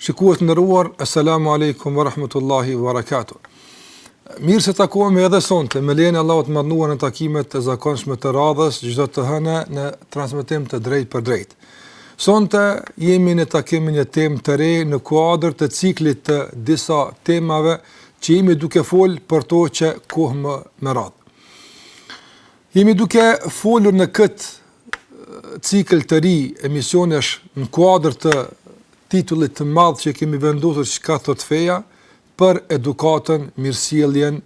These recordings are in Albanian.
Shikues të nderuar, Esalamu Alejkum wa Rahmetullahi wa Barakatuh. Mirë se takohemi edhe sonte, me lejen e Allahut të madhëruar në takimet e zakonshme të radhës, çdo të hëne në transmitim të drejtpërdrejtë. Sonte jemi në takim me një temë të re në kuadër të ciklit të disa temave që jemi duke folë për to që kohë me radhë. Jemi duke folur në këtë cikël të ri emisionesh në kuadër të titullit të madh që kemi vendosur çka thotë feja për edukatën, mirësjelljen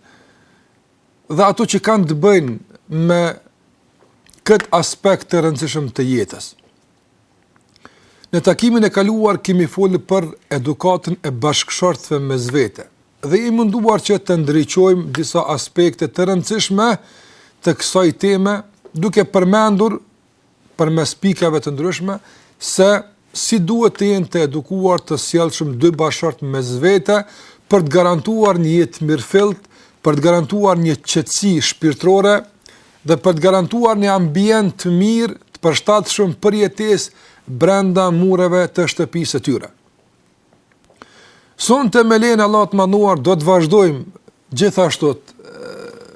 dhe ato që kanë të bëjnë me këtë aspekt të rëndësishëm të jetës. Në takimin e kaluar kemi folur për edukatën e bashkëshortëve mes vete dhe jemi munduar që të ndriçojmë disa aspekte të rëndësishme të kësaj teme, duke përmendur përmes pikave të ndryshme se si duhet të jenë të edukuar, të sjellshëm dy bashkëshortë mes vete për të garantuar një jetë të mirëfilltë, për të garantuar një qetësi shpirtërore dhe për të garantuar një ambient të mirë të përshtatshëm për jetesë brenda mureve të shtëpisë së tyre. Sonte me lejen e Allahut të madhëruar do të vazhdojmë gjithashtu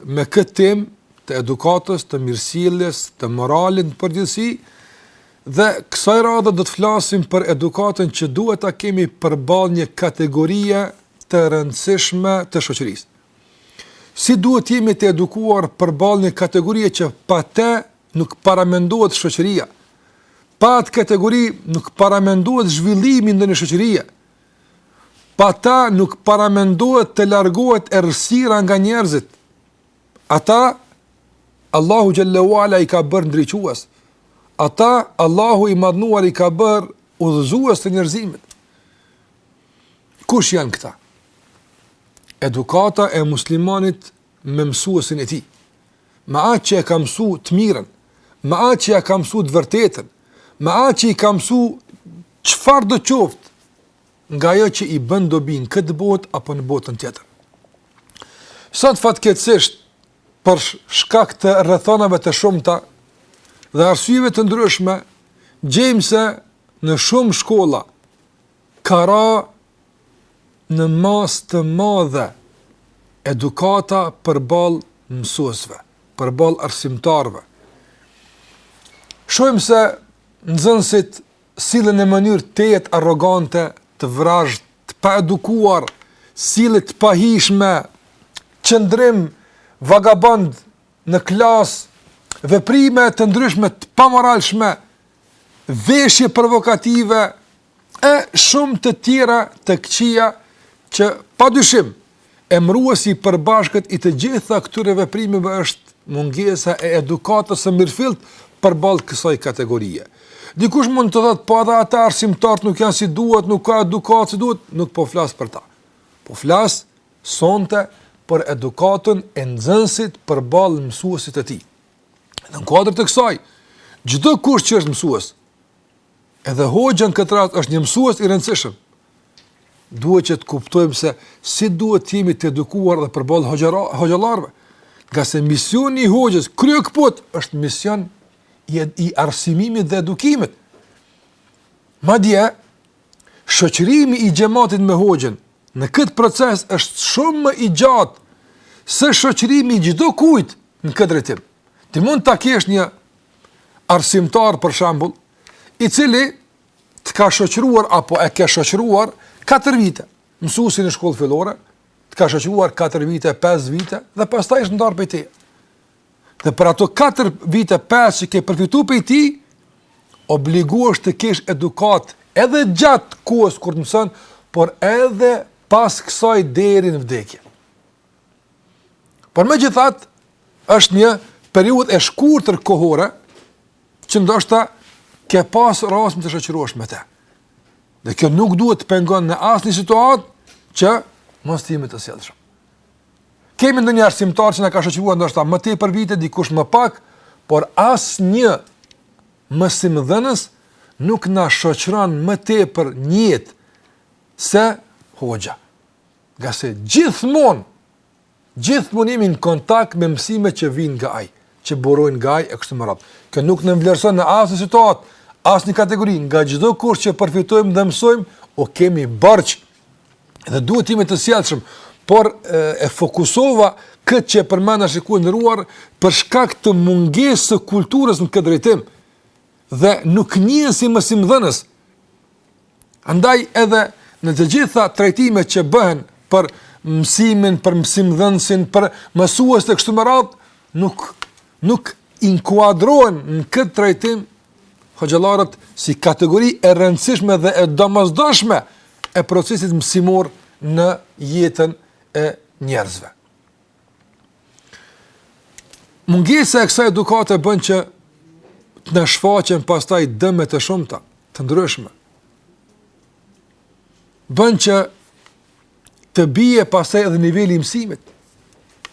me këtë temë të edukatës, të mirësjelljes, të moralit në përgjithësi, dhe kësaj radhe do të flasim për edukatën që duhet ta kemi përballë një kategorie të rëndësishme të shoqërisë. Si duhet të jemi të edukuar përballë një kategorie që pa të nuk paramendohet shoqëria? Pa atë kategori nuk paramendohet zhvillimi ndonjë shoqërie. Pa ta nuk paramendohet të largohet errësira nga njerëzit. Ata Allahu xhelle ue ala i ka bërë ndriçues. Ata Allahu i madhëruar i ka bërë udhëzues të njerëzimit. Kush janë këta? Edukata e muslimanit me mësuesin e tij. Me atë që e ka mësu të mirën, me atë që e ka mësu të vërtetën, me atë që i ka mësu çfarëdo qoftë nga ajo që i bën dobi në këtë botë apo në botën tjetër. Sot fatkeqësisht për shkak të rrethanave të shumta dhe arsyeve të ndryshme, gjejmë se në shumë shkolla Ka ra në masë të madhe edukata përballë mësuesve, përballë arsimtarëve. Shohim se nxënësit sillen në mënyrë tejet arrogante, të vrazhdë, të paedukuar, sjellje të pahijshme, qëndrim vagabond në klasë, veprime të ndryshme të pamoralshme, veshje provokative e shumë të tjera të këqija që pa dyshim emëruesi i përbashkët i të gjitha këtyre veprimeve është mungesa e edukatës së mirëfilltë përballë kësaj kategorie. Dikush mund të thotë po edhe ata arsimtarët nuk janë si duhet, nuk ka edukatë si duhet, nuk po flas për ta. Po flas sonte për edukatën e nxënësit përballë mësuesit të tij. Në kuadër të kësaj, çdokush që është mësues, edhe hoxha në këtë rast është një mësues i rëndësishëm. Duhet që të kuptojmë se si duhet të jemi të edukuar dhe përballë hoxhallarëve, ngase misioni i hoxhës kryekëput është mision i, i arsimimit dhe edukimit. Madje, Shoqërimi i xhematit me hoxhën në këtë proces është shumë më i gjatë se shoqërimi i çdokujt në këtë drejtim. Ti mund ta kesh një arsimtar për shembull, i cili të ka shoqëruar apo e ke shoqëruar 4 vite, mësuesi në shkollë fillore, të ka shoqëruar 4 vite, 5 vite dhe pastaj është ndarë prej teje. Dhe për ato 4 vite 5 që ke përfitu prej tij, obligohesh të kesh edukatë edhe gjatë kohës kur të mëson, por edhe pas kësaj deri në vdekje. Por megjithatë, është një periudhë e shkurtër kohore, që ndoshta ke pas rastin të shoqërohesh me te. Dhe kjo nuk duhet të pengon në asnjë situatë që mos të jemi të sjellshëm. Kemi ndonjë arsimtar që na ka shoqëruar ndoshta më tepër vite, dikush më pak, por asnjë mësimdhënës nuk na shoqëron më tepër në jetë se hoxha. Ngase gjithmonë, gjithmonë jemi në kontakt me mësime që vijnë nga ai, që burojnë nga ai e kështu me radhë. Kjo nuk nënvlerëson në asnjë situatë, asnjë kategori, nga çdokush që përfitojmë dhe mësojmë, u kemi borxh Dhe duhet të jemi të sjellshëm, por e fokusova këtë që e përmenda shikues të nderuar për shkak të mungesës së kulturës në këtë drejtim. Dhe nuk njihen si mësimdhënës. Andaj edhe në të gjitha trajtimet që bëhen për mësimin, për mësimdhënësin, për mësuesit e kështu me radhë, nuk Nuk inkuadrohen në këtë trajtim hoxhallarët si kategori e rëndësishme dhe e domosdoshme e procesit mësimor në jetën e njerëzve. Mungesa e kësaj edukate bën që të na shfaqen pastaj dëme të shumta, të ndryshme. Bën që të bie pastaj edhe niveli i mësimit,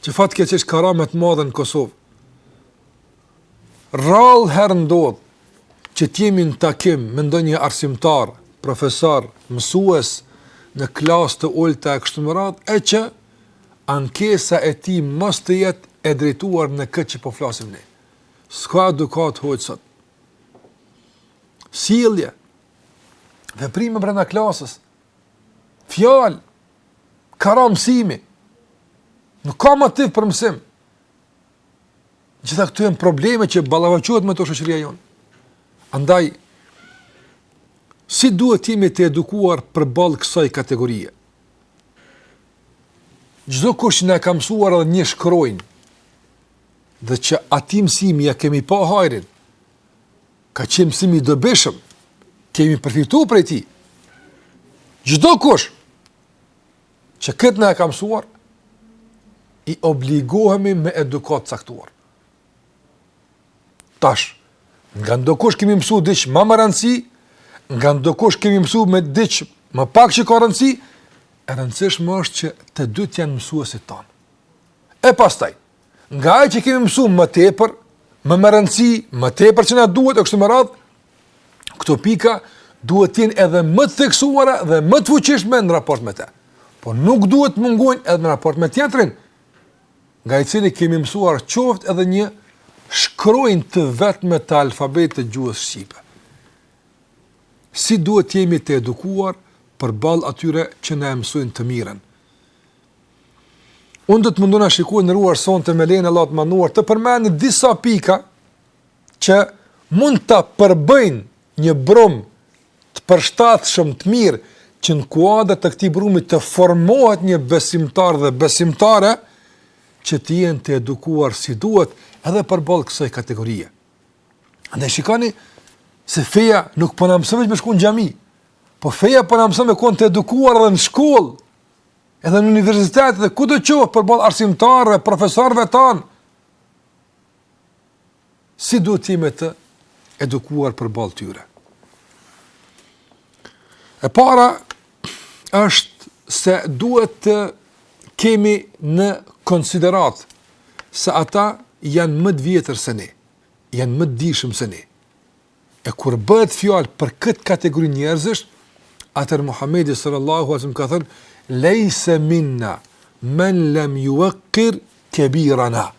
që fatkeqësisht ka ra me të madhe në Kosovë. Rrallëherë ndodh që t'jemi në takim me ndonjë arsimtar, profesor, mësues në klasë të ulëta e kështu me radhë, e që ankesa e tij mos të jetë e drejtuar në këtë që po flasim ne. S'ka edukatë, hoxhë, sot. Sjellje, veprime brenda klasës, Fjalë, kara mësimi, nuk ka motiv për mësim. Gjitha këto janë probleme që ballafaqohet me to shoqëria jonë. Andaj, si duhet t'jemi të edukuar përballë kësaj kategorie? Çdokush na e ka mësuar edhe një shkronjë, dhe që atij mësimi ia kemi pa hajrin, Ka qenë mësim i dobishëm. Kemi përfituar prej tij. Çdokush që këtë na e ka mësuar i obligohemi me edukatë t'caktuar. Tash, nga ndokush kemi mësu diç ma me rëndësi, nga ndokush kemi mësu edhe diç më pak që ka rëndësi, e rëndësishme është që të dy të janë mësuesit tanë. E pastaj, Nga ai që kemi mësuar më tepër, më me rëndësi, më tepër që na duhet e kështu me radhë, këto pika duhet të jenë edhe më të theksuara dhe më të fuqishme në raport me të. Po nuk duhet të mungojnë edhe në raport me tjetrin, nga i cili kemi mësuar qoftë edhe një shkronjë të vetme të alfabetit të gjuhës shqipe. Si duhet të jemi të edukuar përballë atyre që na e mësojnë të mirën? Unë do të mundohna shikues të nderuar sonte me lejen e Allahut të Madhëruar të përmendi disa pika që mund të përbëjnë një brumë të përshtatshëm, të mirë që në kuadër të këtij brumi të formohet një besimtar dhe besimtare që të jenë të edukuar si duhet edhe përballë kësaj kategorie. Andaj shikoni se feja nuk po na mëson veç me shku në xhami, po feja po na mëson me konë të edukuar edhe në shkollë, Edhe në universitet dhe kudo qoftë përballë arsimtarëve, profesorëve tanë, si duhet të jemi të edukuar përballë tyre. E para është se duhet të kemi në konsideratë se ata janë më të vjetër se ne, janë më të dijshëm se ne. E kur bëhet fjalë për këtë kategori njerëzish, atëherë Muhammedi sallallahu alaihi ve selem ka thënë, lejse minna, men lem juvekkir kebirana.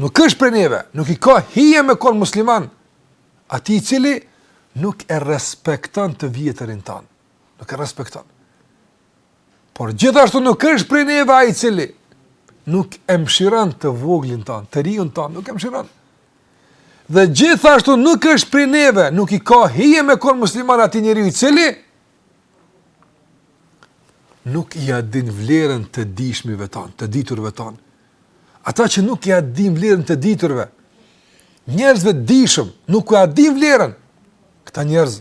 Nuk është prej neve, nuk i ka hije me konë musliman, atij i cili nuk e respekton të vjetrin tonë. Nuk e respekton. Por gjithashtu nuk është prej neve ai i cili nuk e mëshiron të voglin ton, të riun ton, nuk e mëshiron. Dhe gjithashtu nuk është prej neve, nuk i ka hije me kon musliman atë njeriu i cili nuk i ja din vlerën të dijshmive ton, të diturve ton. Ata që nuk ua din vlerën të diturve, njerëzve të dijshëm, nuk ua din vlerën. Këta njerëz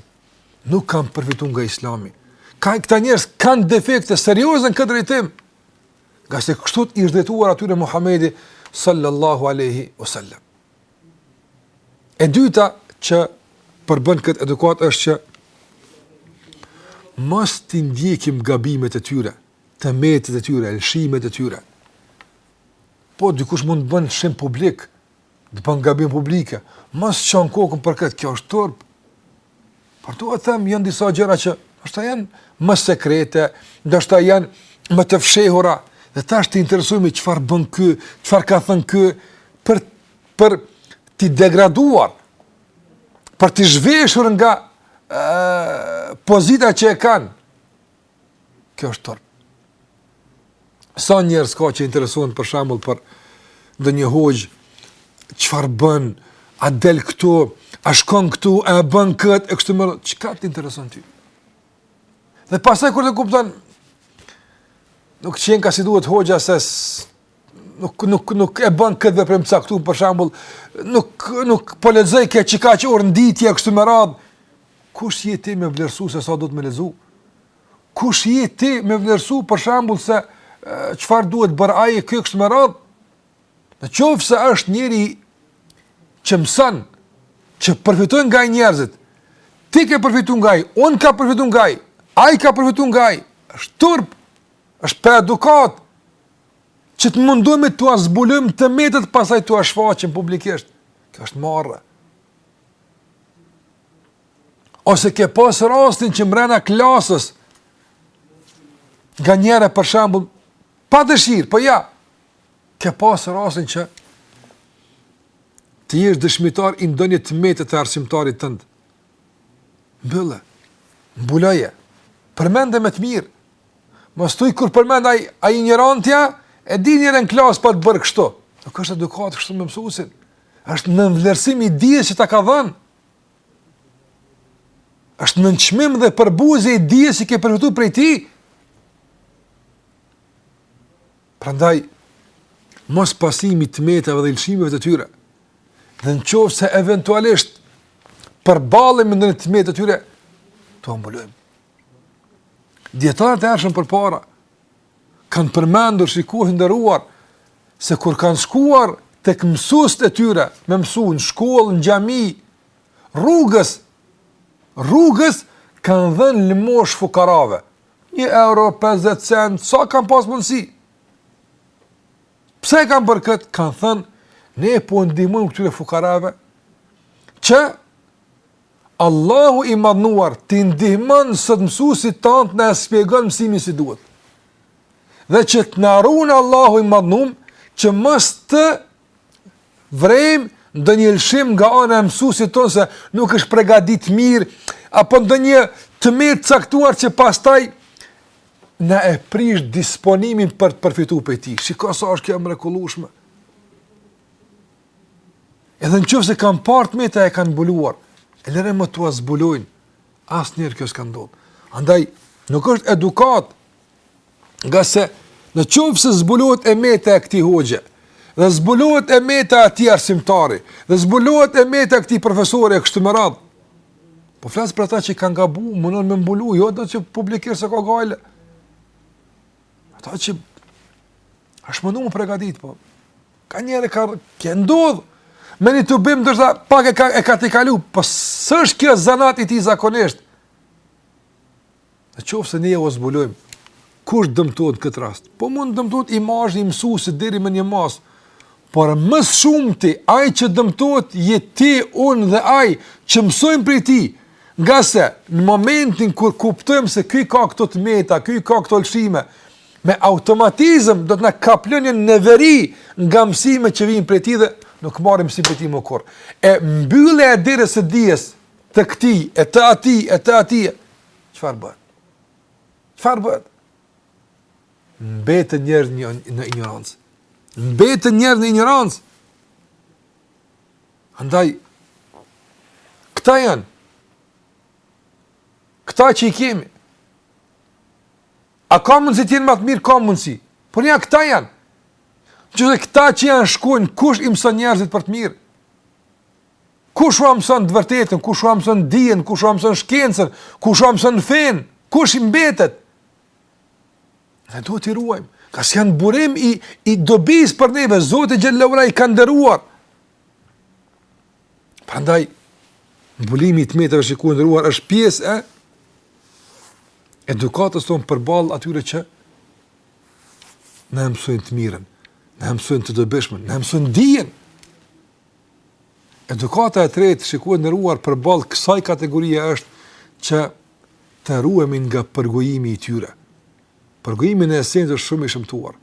nuk kanë përfitu nga Islami. Këta njerëz kanë defekte serioze në këtë drejtim. Nga se kështu i është drejtuar atyre Muhamedi sallallahu alaihi wasallam. E dyta që përbën këtë edukatë është që mos t'i ndjekim gabimet e tyre, të metat e tyre, lëshimet e tyre. Po, dikush mund të bën lëshim publik, Të bën gabim publik e mos çon kokën për këtë, kjo është turp. Por du me thënë janë disa gjëra që ndoshta janë më sekrete, ndoshta janë më të fshehura dhe tash të interesohemi çfarë bën ky, çfarë ka thënë ky për për t'i degraduar për t'i zhveshur nga ë pozita që e kanë Kjo është turp. Sa njerëz ka që interesohen për shembull për ndonjë hoxhë çfarë bën, a del këtu, a shkon këtu, a bën kët, e kështu me radhë, çka të intereson ty? Dhe pasaj kur ta kupton nuk qenka si duhet hoxha se nuk nuk nuk e bën këtë veprim të caktu për shembull, nuk nuk po lexojka kaq orë në ditë e kështu me radhë. Kush je ti me vlerësu se sa duhet me lexu? Kush je ti me vlerësu për shembull se çfarë duhet bërë ai e kështu me radhë? Në qoftë se është njeri që mëson, që përfitojnë nga ai njerëzit, ti ke përfitu nga ai, unë kam përfitu nga ai, ai ka përfitu nga ai, është turp, është pa edukatë, që të mundohemi t'ua zbulojmë të metat pasaj t'ua shfaqim publikisht. Kjo është marre. Ose ke pas rastin që mrena klasës, nganjëherë për shembull, pa dëshirë, por po ja, ke pas rastin që të jesh dëshmitar i ndonjë të mete të arsimtarit tënd. Mbylle, mbuloje, përmende me të mirë, mos thuj kur përmendet ai injoranti, e di një herë në klasë pat bërë kështu. Nuk është edukatë kështu me mësuesin, Asht nënvlerësim i dijes që ta ka dhanë. Asht nënçmim dhe përbuzje i dijes që ke përfitu prej tij. Prandaj, mospasimi i të metave dhe i lëshimeve të tyre, dhe në qoftë se eventualisht përballemi me të metat e tyre, t'ua mbulojmë. Dijetarët e hershëm përpara, Kanë përmendur shikues i nderuar se kur kanë shkuar tek mësuesit e tyre me mësu në shkollë, në xhami, rrugës rrugës kanë dhënë lëmoshë fukarave. 1 euro 50 cent, sa kanë pas mundësi. Pse kanë bërë këtë? Kanë thënë ne po ndihmojmë këtyre fukarave që Allahu i madhnuar t'i ndihmon sot mësuesit tonë ta na e spjegon mësimin si duhet. Dhe që të na ruan Allahu i madhnum që mos të vërejmë ndonjë lëshim nga ana e mësuesit tonë se nuk është përgatitur mirë apo ndonjë temë e caktuar që pastaj na e prish disponimin për të përfitu prej tij. Shiko sa është kjo e mrekullueshme. Edhe në qoftë se kanë pa të meta e kanë mbuluar, e lëre më të zbulojnë, asnjëherë kjo s'ka ndodhë. Andaj, nuk është edukatë, ngase në qoftë se zbulohet e meta e këtij hoxhe, dhe zbulohet e meta e atij arsimtari, dhe zbulohet e meta e këtij profesori e kështu me radhë, po flas për ata që kanë gabu, mundohen me mbulu, jo atë që publikisht s'e ka gajle, Ata që është mundu me u pregatit, po. Nganjëherë i ka ndodhë, me një tubim dërsa pak e ka, e ka të kalu, po s'është kjo zanat i tij zakonisht. Në qoftë se ne ia zbulojmë, kush dëmtohet n'këtë rast? Po mund dëmtohet imazhi i mësuesit deri në një masë, por më së shumti ai që dëmtohet je ti, unë dhe ai që mësojnë prej tij. Ngase në momentin kur kuptojmë se ky ka këto të meta, ky ka këto lëshime, me automatizëm do të na kaplon një neveri nga mësimet që vijnë prej tij dhe nuk marrim mësim prej tij më kurrë. E mbyllja e derës së dijes të këtij e të atij e të atij çfarë bëhet? Çfarë bëhet? Mbeten njerëz në, në injorancë. Mbeten njerëz në injorancë. Andaj, këta janë. Këta që i kemi. A ka mundësi të jenë ma të mirë? Ka mundësi. Por ja këta janë. Qoftë se edhe këta që janë shkojnë, kush i mëson njerëzit për të mirë? Kush ua mëson të vërtetën? Kush ua mëson dijen? Kush ua mëson shkencën? Kush ua mëson fenë? Kush i mbetet? Ne duhet t'i ruajmë, ngase janë burim i, i dobisë për neve, Zoti xhelle ve ala i ka nderuar. Prandaj, mbulimi i të metave, shikues i nderuar, është pjesë e edukatës tonë përballë atyre që na mësojnë të mirën, na mësojnë të dobishmen, na mësojnë dijen. Edukata e tretë, shikues i nderuar, përballë kësaj kategorie është që të ruhemi nga përgojimi i tyre. Përgojimi në esencë është shumë i shëmtuar.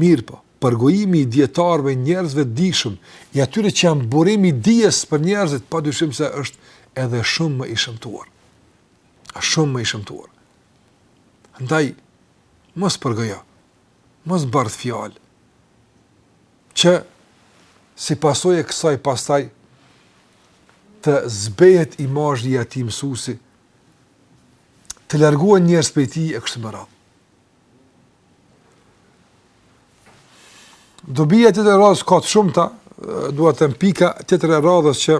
Mirëpo, përgojimi i dijetarëve, njerëzve të dijshëm, i atyre që janë burim i dijes për njerëzit, pa dyshim se është edhe shumë më i shëmtuar. Është shumë më i shëmtuar. Ndaj, mos përgojo. Mos bart fjalë. Që si pasojë e kësaj pastaj të zbehet imazhi i atij mësuesi, të largohen njerëz prej tij e kështu me radhë. Dobia tjetër e radhës, ka të shumta, duhet thënë pika tjetër e radhës që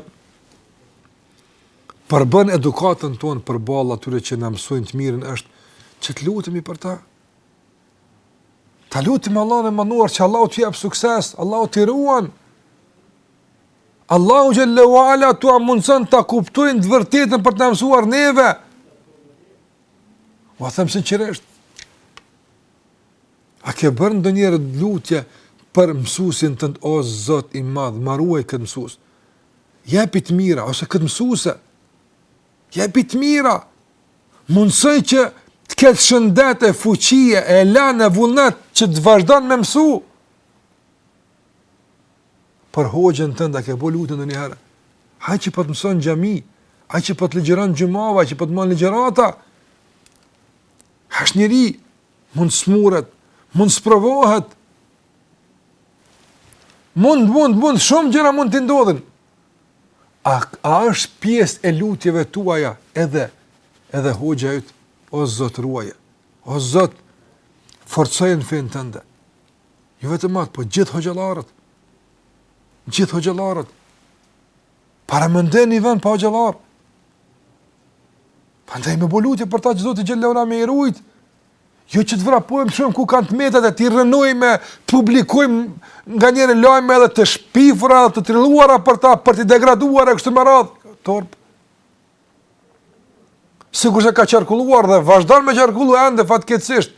përbën edukatën tonë përballë atyre që na mësojnë të mirën është që të lutemi për ta. Ta lutim Allahun e Madhëruar që Allahu t'u jap sukses, Allahu t'i ruan. Allahu xhelle ve ala t'ua mundëson ta kuptojnë të vërtetën për ta mësuar neve. Ua them sinqerisht. A ke bërë ndonjëherë lutje për mësuesin tënd o Zot i madh, ma ruaj këtë mësues. Jepi të mira ose këtë mësuese. Jepi të mira. Mundësoji që të ketë shëndet e fuqie e elan e vullnet që të vazhdon me mësu. Për hoxhën tënd a ke bo lutje ndonjëherë. Ai që po të mëson në xhami. Ai që po të ligjëron xhumave, ai që po të man ligjërata. Është njeri, mund të smuret, mund të sprovohet. Mund, mund, mund, shumë gjëra mund t'i ndodhin. A a është pjesë e lutjeve tuaja edhe edhe hoxha yt? O Zot ruaje. O Zot forcoje në fenë tënde. Jo vetëm atë, po gjithë hoxhallarët. Gjithë hoxhallarët. Paramendo një vend pa hoxhallar. Prandaj me bo lutje për ta që Zoti xhelle ve ala me i rujt, Jo që të vrapojmë të shohim ku kanë të metat e t'i rrënojmë, të publikojmë nganjëherë lajme edhe të shpifura, edhe të trilluara për ta, për t'i degraduar e kështu me radhë. Turp. Sikurse ka qarkulluar dhe vazhdon me qarkullu ende fatkeqësisht,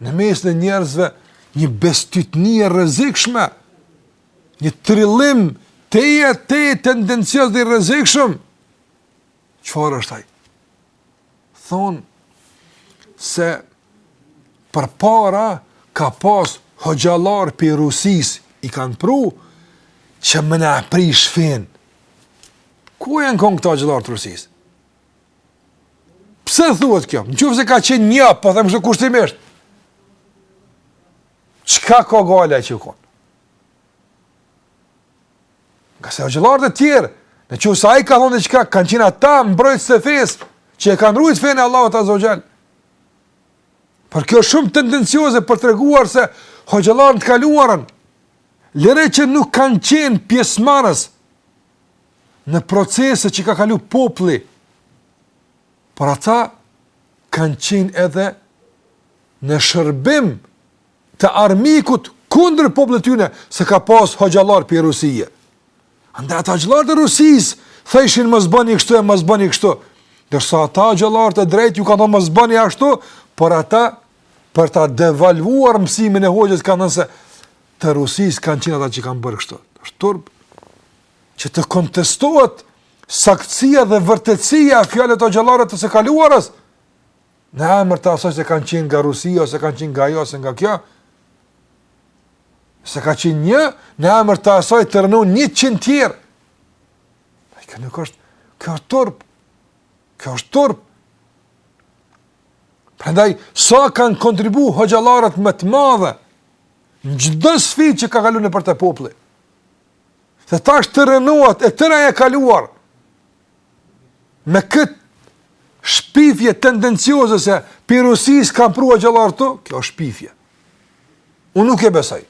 në mesin e njerëzve një bestytni e rrezikshme, një trillim tejet, tejet tendencioz dhe i rrezikshëm, çfarë është ai? thonë se përpara ka pas hoxhallarë prej Rusisë i kanë pru që me na e prish fenë. Ku janë konë këta hoxhallarët e Rusisë? Pse thuhet kjo? Në qoftë se ka qenë një, po themi kështu kushtimisht. Çka ka dalë që konë? Ngase hoxhallarët e tjerë, në qoftë se ai ka thonë diçka, kanë qenë ata mbrojtës të fesë, që e kanë rujtë fenë e Allahut Azza wa Jall. Por kjo është shumë tendencioze për të treguar se hoxhallarët në të kaluarën, lere që nuk kanë qenë pjesëmarrës në proceset që ka kalu populli, por ata kanë qenë edhe në shërbim të armikut kundër popullit tyne se ka pas hoxhallarë prej Rusie. Andaj ata hoxhallarë të Rusisë thoshin mos bëni kështu e mos bëni kështu. Ndërsa ata hoxhallarë të drejtë ju kanë thënë mos bëni ashtu, por ata për ta devalvuar mësimin e hoxhës kanë thënë se të Rusisë kanë qenë ata që kanë bërë kështu. Është turp që të kontestohet saktësia dhe vërtetësia e fjalëve të hoxhallarëve të së kaluarës. në emër të asaj se kanë qenë nga Rusia, ose kanë qenë nga ajo, ose nga kjo, se ka qenë një, në emër të asaj të rrënohen njëqind tjerë. Dhe kjo nuk është, kjo është turp, kjo është turp. Prandaj, sa kanë kontribu hoxhallarët me të madhe, në çdo sfidë që ka kalu nëpër të populli. Dhe tash të rrënohet e tëra e kaluar, me këtë shpifje tendencioze se prej Rusisë kanë pru hoxhallarë këtu, kjo është shpifje. Unë nuk e besoj.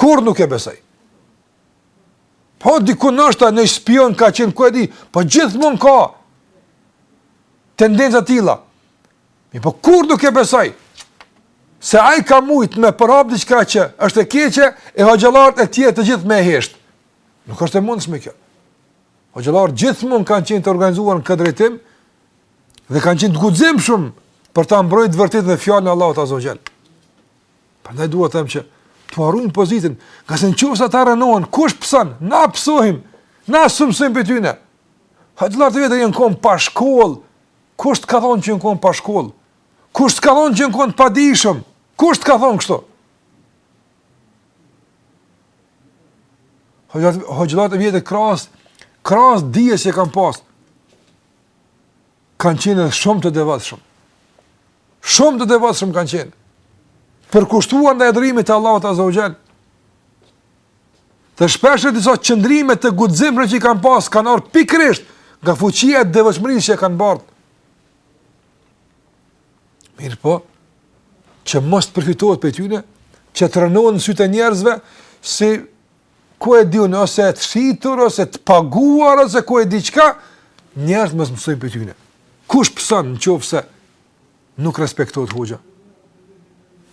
Kurrë nuk e besoj. Po dikun ndoshta një shpiun ka qenë ku e di, po gjithmonë ka tendenca të tilla. Mirëpo kurrë nuk e besoj, se ai ka mujtë me përhap diçka që është e keqe, e hoxhallarët e tjerë të gjithë me heshtë. Nuk është e mundshme kjo. Hoxhallarët gjithmonë kanë qenë të organizuar në këtë drejtim dhe kanë qenë të guximshëm për ta mbrojtur të vërtetën e fjalën e Allahut Azza wa Jall. Prandaj dua të them që t'ua ruajmë pozitën, ngase nëse ata rrënohen, kush pëson? Na pësojmë. Na s'mësojmë prej tyne. Hoxhallarët e vjetër janë konë pa shkollë. Kush të ka thonë që janë konë pa shkollë? Kush të ka thonë që janë konë të padijshëm? Kush të ka thonë kështu? Hoxhllat hoxhllat e vjetër krahas krahas dijes që e kanë pas kanë qenë shumë të devotshëm. Shumë të devotshëm kanë qenë. Përkushtuar ndaj adhurimit të Allahut Azza wa Jall. Dhe shpesh disa qëndrime të guximshme që i kanë pas kanë ardhur pikërisht nga fuqia e devotshmërisë që e kanë bart. Mirëpo, që mos të përfitohet prej tyne, që të rënohen në sytë e njerëzve, si ku e di unë, ose të shitur, ose të paguar, ose ku e di çka, njerëzit mos mësojnë prej tyne. Kush pëson në qoftë se nuk respektohet hoxha?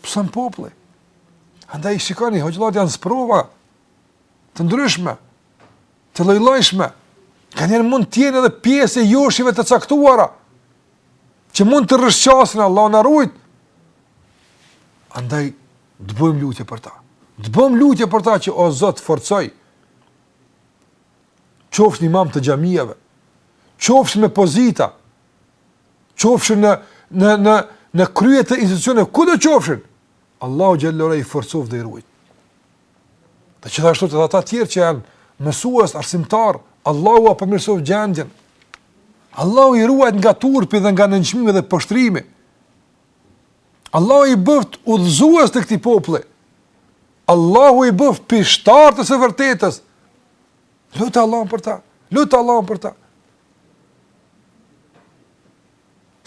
Pëson populli. Andaj shikoni, hoxhllat janë sprova të ndryshme. të llojllojshme, nganjëherë mund të jenë edhe pjesë e joshjeve të caktuara, që mund të rëshqasin Allahu na rujt, andaj të bëjmë lutje për ta. Të bëjmë lutje për ta që o Zot forcoji, qofshin imamë të xhamiave, qofshin me pozita, qofshin në, në, në, në krye të institucioneve, kudo qofshin, Allahu xhelle ve ala i forcoftë dhe i rujt. Dhe gjithashtu edhe ata tjerë që janë mësues, arsimtarë, Allahu ua përmirësoftë gjendjen. Allahu i ruajt nga turpi dhe nga nënçmimi dhe poshtërimi. Allahu i bëftë udhëzues të këtij populli. Allahu i bëftë pishtarë të së vërtetës. Lute Allahun për ta. Lute Allahun për ta.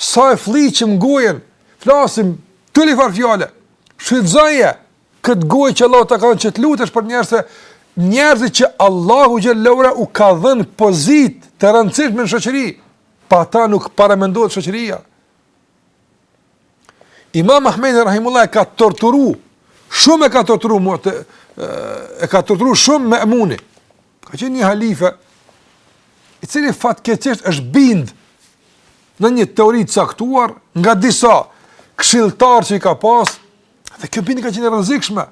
Sa e flliqim gojën, flasim tyrlifar fjale. Shfrytëzoje këtë gojë që Allahu ta ka dhënë që të lutesh për njerëz, njerëzit që Allahu xhelle ve ala u ka dhënë pozitë të rëndësishme në shoqëri, pa ata nuk paramendohet shoqëria. Imam Ahmedin rahimehullah e ka torturu, shumë e ka torturu e ka torturu shumë Me'muni. Ka qenë një halife, i cili fatkeqësisht është bind në një teori të caktuar nga disa këshilltarë që i ka pas, dhe kjo bindje ka qenë e rrezikshme.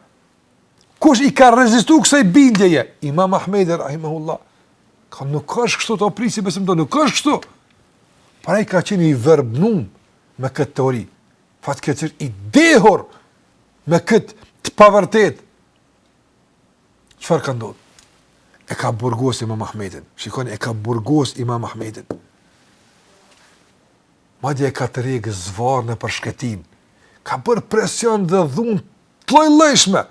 Kush i ka rezistu kësaj bindjeje? Imam Ahmedi rahimahullah. Ka thënë nuk është kështu, e prish besimin, nuk është kështu. Po ai ka qenë i verbuem me këtë teori. Fatkeqësisht i dehur me këtë të pavërtetë Çfarë ka ndodh? E ka burgos imam Ahmedin. Shikoni, e ka burgos imam Ahmedin. Madje e ka tërhjek zvarrë nëpër qytetin. Ka bërë presion dhe dhunë të llojllojshme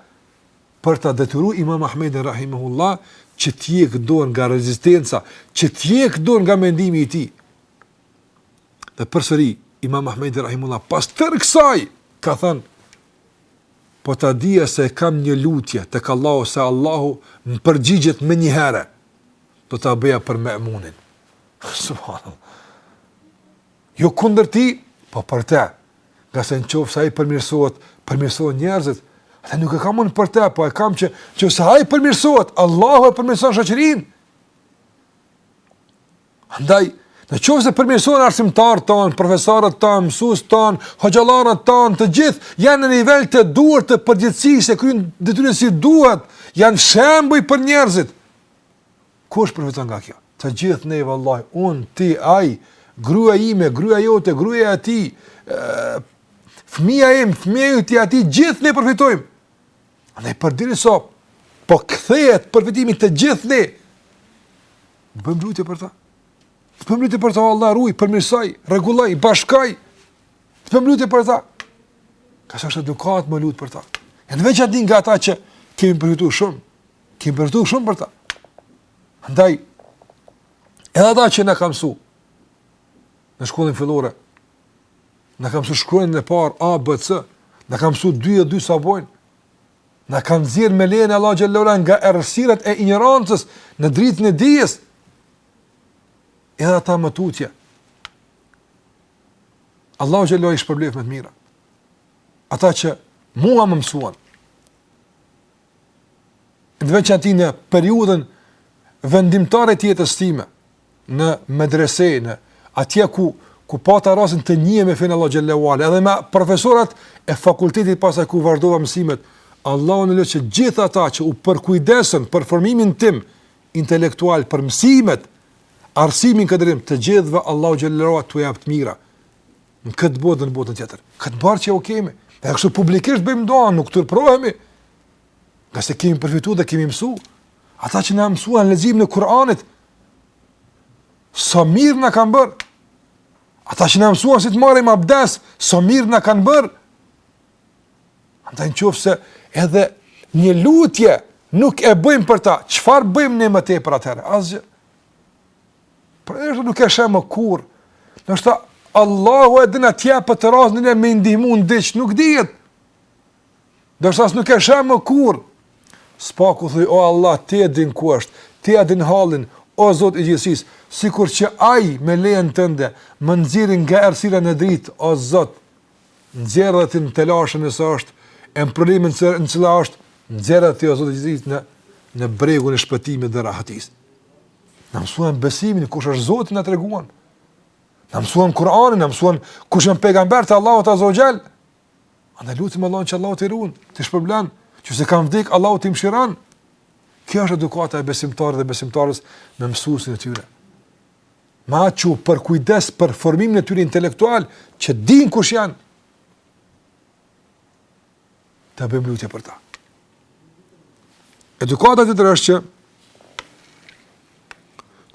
për ta detyru imam Ahmedin Rahimehullah që t'hjek dorë nga rezistenca, që t'hjek dorë nga mendimi i tij. Dhe përsëri, imam Ahmedi Rahimehullah pas tërë kësaj, ka thënë, Po ta dija se kam një lutje tek Allahu se Allahu më përgjigjet menjëherë, do ta bëja për Me'munin. Subhanallahu. Jo kundër ti, po për te. Ngase në qoftë se ai përmirësohet, përmirësohen njerëzit. Dhe nuk e kam unë për te, po e kam që në qoftë se ai përmirësohet, Allahu e përmirëson shoqërinë. Andaj, në qoftë se përmirësohen arsimtarët tanë, profesorët tanë, mësuesit tanë, hoxhallarët tanë, të gjithë, janë në nivel të duhur të përgjegjësisë, e kryejnë detyrën si duhet, janë shembuj për njerëzit. Kush përfiton nga kjo? Të gjithë ne, vëlla, unë, ti, ai, gruaja ime, gruaja jote, gruaja e tij, fëmija im, fëmija yt, i atij, gjithë ne përfitojmë. Andaj, përderisa, po kthehet përfitimi te gjithë ne, Të bëjmë lutje për ta. Të bëjmë lutje për ta, Allah ruaji, përmirësoji, rregulloji, bashkoji. Të bëjmë lutje për ta. Kjo është edukatë me u lut për ta. Në veçanti nga ata që kemi përfitu shumë, kemi përfitu shumë prej tyre. Ndaj, edhe ata që na kanë mësu, në shkollën fillore, na kanë mësu shkronjën e parë A, B, C, na kanë mësu 2 e 2 sa bojnë, Na kanë nxjerrë me lejen e Allahut xhelle ue ala nga errësirat e injorancës në dritën e dijes. Edhe ata më tutje. Allahu xhelle ue ala i shpërbleftë me të mira. Ata që mua më mësuan. Në veçanti në periudhën vendimtare të jetës time, në medrese, në atje ku ku pata rastin të njihem me fenë e Allahut xhelle ue ala, edhe me profesorët e fakultetit pastaj ku vazhdova mësimet, Allahun e lus që gjithë ata që u përkujdesën për formimin tim intelektual për mësimet, arsimin, edukimin të gjithëve Allahu xhelle ue ala t'u japë të mira në këtë botë dhe në botën tjetër. Këtë borxh ua kemi, dhe kështu publikisht bëjmë dua, nuk turpërohemi. Ngase kemi përfitu dhe kemi mësu. Ata që na mësuan leximin e Kur'anit, sa mirë na kanë bërë. Ata që na mësuan si të marrim abdes, sa mirë na kanë bërë. Në qoftë se edhe një lutje nuk e bëjmë për ta, çfarë bëjmë ne më tepër atëherë? Asgjë. Se nuk e sheh më kurrë. Ndoshta, Allahu e di, në atje për t'u ra rasti me i ndihmu diç, nuk dihet. Ndoshta nuk e sheh më kurrë, së paku thuaj, o Allah, ti e din ku është, ti e din hallin, o Zot i gjithësisë, sikur që ai me lejen tënde, më nxori nga errësira në dritë, o Zot, nxirre dhe ti, në telashe nëse është, e në problemin në cila është, nxirre dhe ti, o Zot i gjithësisë, në, në bregun e shpëtimit dhe rahatisë. Na mësuan besimin, kush është Zoti na treguan, na mësuan Kur'anin, na mësuan kush janë pejgamberët e Allahut Azze ue xhel, Andaj lutim Allahun që Allahu të ruan, të shpërblen, nëse kanë vdek Allahu të mëshiron. Kjo është edukata e besimtarit dhe besimtares me mësuesin e tyre. Me ata që përkujdesen për formimin e tyre intelektual, që din kush janë, të bëjmë lutje për ta. Edukata e tretë është që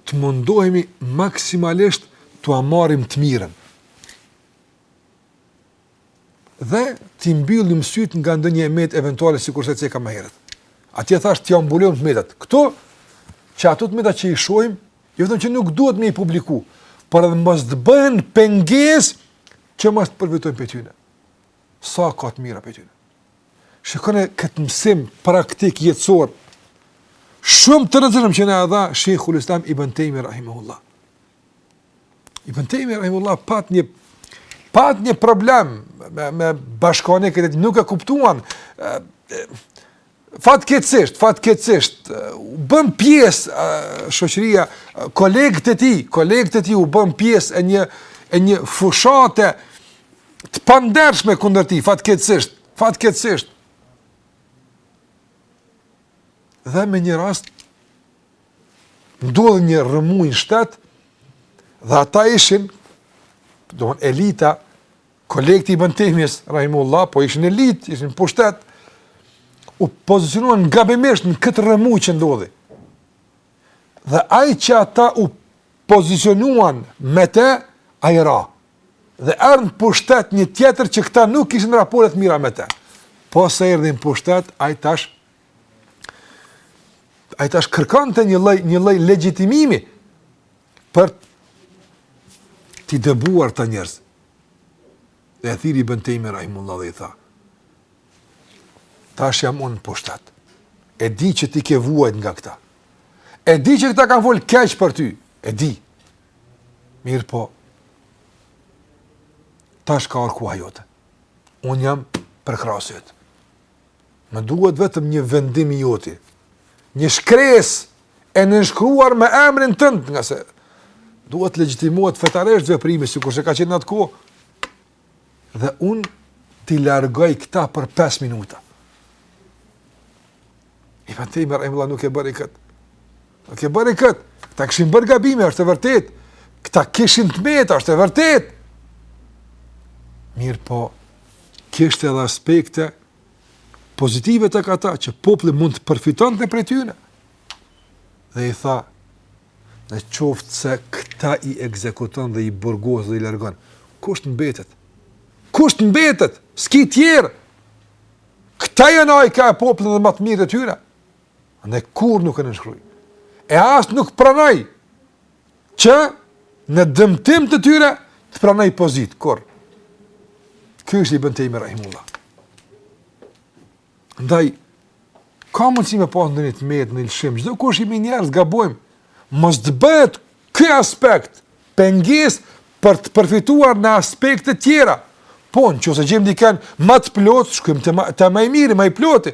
të mundohemi maksimalisht t'ua marrim të mirën. dhe t'i mbyllim sytë nga ndonjë e metë eventuale sikurse ceka më herët. Atje thashë t'ia mbulon të metat. Këtu që ato të meta që i shohim, jo vetëm që nuk duhet me i publiku, por edhe mos të bëhen pengesë që mos të përfitojmë prej tyne. Sa ka të mira prej tyne. Shikojeni këtë mësim praktik jetësor, shumë të rëndësishëm që na e dha Shejhul Islam Ibn Tejmije rahimehullah. Ibn Tejmije, rahimehullah, pat një, pat një problem me, me bashkëkohanikët, nuk e kuptuan, fatkeqësisht, fatkeqësisht, u bënë pjesë shoqëria, kolegët e tij, kolegët e tij u bënë pjesë e një, e një fushate të pandershme kundër tij, fatkeqësisht, fatkeqësisht. Dhe me një rast, ndodhi një rrëmujë në shtet dhe ata ishin domethënë elita kolegët e Ibn Tejmijes rahimehullah po ishin elitë, ishin në pushtet u pozicionuan gabimisht në këtë rrëmujë që ndodhi. Dhe ai që ata u pozicionuan me të, ai ra. Dhe erdh në pushtet një tjetër që këta nuk kishin raporte të mira me të. Posa erdhi në pushtet, ai tash Ai tash kërkonte një lloj një lloj legjitimimi për t'i dëbuar këta njerëz. Dhe e thirri Ibn Tejmijen rahimehullah dhe i tha, tash jam unë në pushtet, e di që ti ke vuajt nga këta, e di që këta kanë folë keq për ty, e di, mirëpo tash ka ardh koha jote, unë jam përkrah teje, Më duhet vetëm një vendim i yti. Një shkresë e nënshkruar me emrin tënd, ngase duhet të legjitimohet fetarisht veprimi sikurse ka qenë në atë kohë. Dhe unë t'i largoj këta për 5 minuta. Ibn Tejmije rahimehullah nuk e bëri këtë. Nuk e bëri kët. Këta kishin bërë gabime, është e vërtet. Këta kishin të meta, është e vërtet. Mirëpo, kishte edhe aspekte pozitive tek ata, që populli mund të përfitonte prej tyne. Dhe i tha, në qoftë se këta i ekzekuton dhe i burgos dhe i largon, kush t'mbetet? Kush t'mbetet? S'ki tjerë. Këta janë ajka e popullit dhe ma të mirët e tyre. Andaj kurrë nuk e nënshkruaj. E as nuk pranoj që në dëmtim të tyre të pranoj pozitë, kurrë. Ky është Ibn Tejmije rahimahullah. Ndaj, ka mundësi me pasë ndonjë të metë, ndonjë lëshim, çdokush, jemi njerëz, gabojmë, mos të bëhet ky aspekt, pengesë për të përfituar në aspektet tjera, po në qoftë se gjejmë dikën, ma të plotë, shkojmë te ma, te ma i miri, ma i ploti,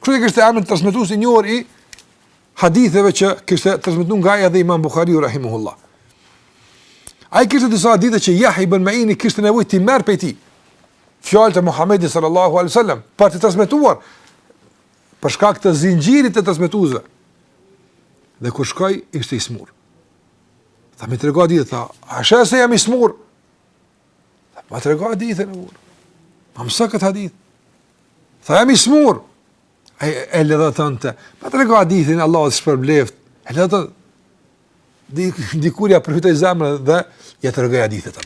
Ky ishte transmetues i njohur i haditheve që kishte transmetuar nga ai edhe Imam Buhariu rahimahullah. Ai kishte disa hadithe që Jahja ibn Mein kishte nevojë t'i merrte prej tij. Fjalët e Muhamedit sallallahu alaihi wasallam për të transmetuar për shkak të zinxhirit të transmetuesve. Dhe kur shkoi ishte i smur. Tha ma trego hadithin, tha, a s'sheh se jam i smur? Ma trego hadithin, burrë. Ma mëso këtë hadith. Tha jam i smur. E, e ledhatonte. Ma trego hadithin, Allahu t'shpërbleftë. E ledhatonte. Dikur ia përfitoi zemrën dhe ia tregoi hadithet.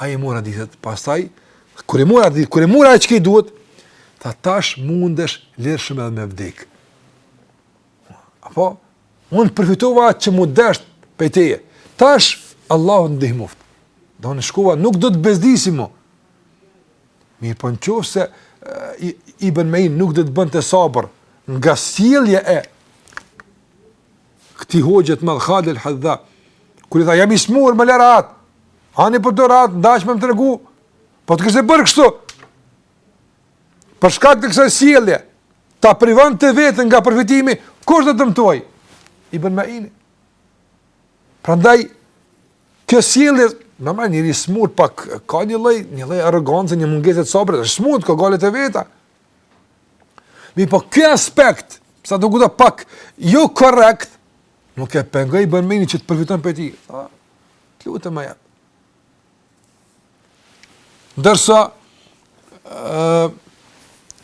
Ai i mori hadithet. Pastaj, kur i mori hadithet, kur e mori çka i duhet, tha tash mundesh lirshëm edhe me vdek. Apo Unë përfitova atë që m'u desht prej teje. Tash, Allahu t'ndihmoftë. Dhe unë shkova, nuk do të bezdisi mo. Mirëpo në qoftë se I, Ibn Mein nuk do të bënte sabër nga sjellja e këtij hoxhe, me Halid el-Hadha. Kur i tha, jam i smurë, më le rahat. Ani për po të rahat, n'daç me më tregu. Po të kishte bërë kështu. Për shkak të kësaj sjellje, ta privonte veten nga përfitimi, kush do të dëmtohej? Ibn Meini. Prandaj, kjo sjellje, normal njeri i smut, pak ka një lloj, një lloj arrogance, një mungesë të sabrit, është smut, ka gajlet e veta. Mirëpo ky aspekt, sadokudo pak, jo korrekt, nuk e pengoi Ibn Meinin që të përfiton prej tij. Tha, të lutem ma jep. Ndërsa,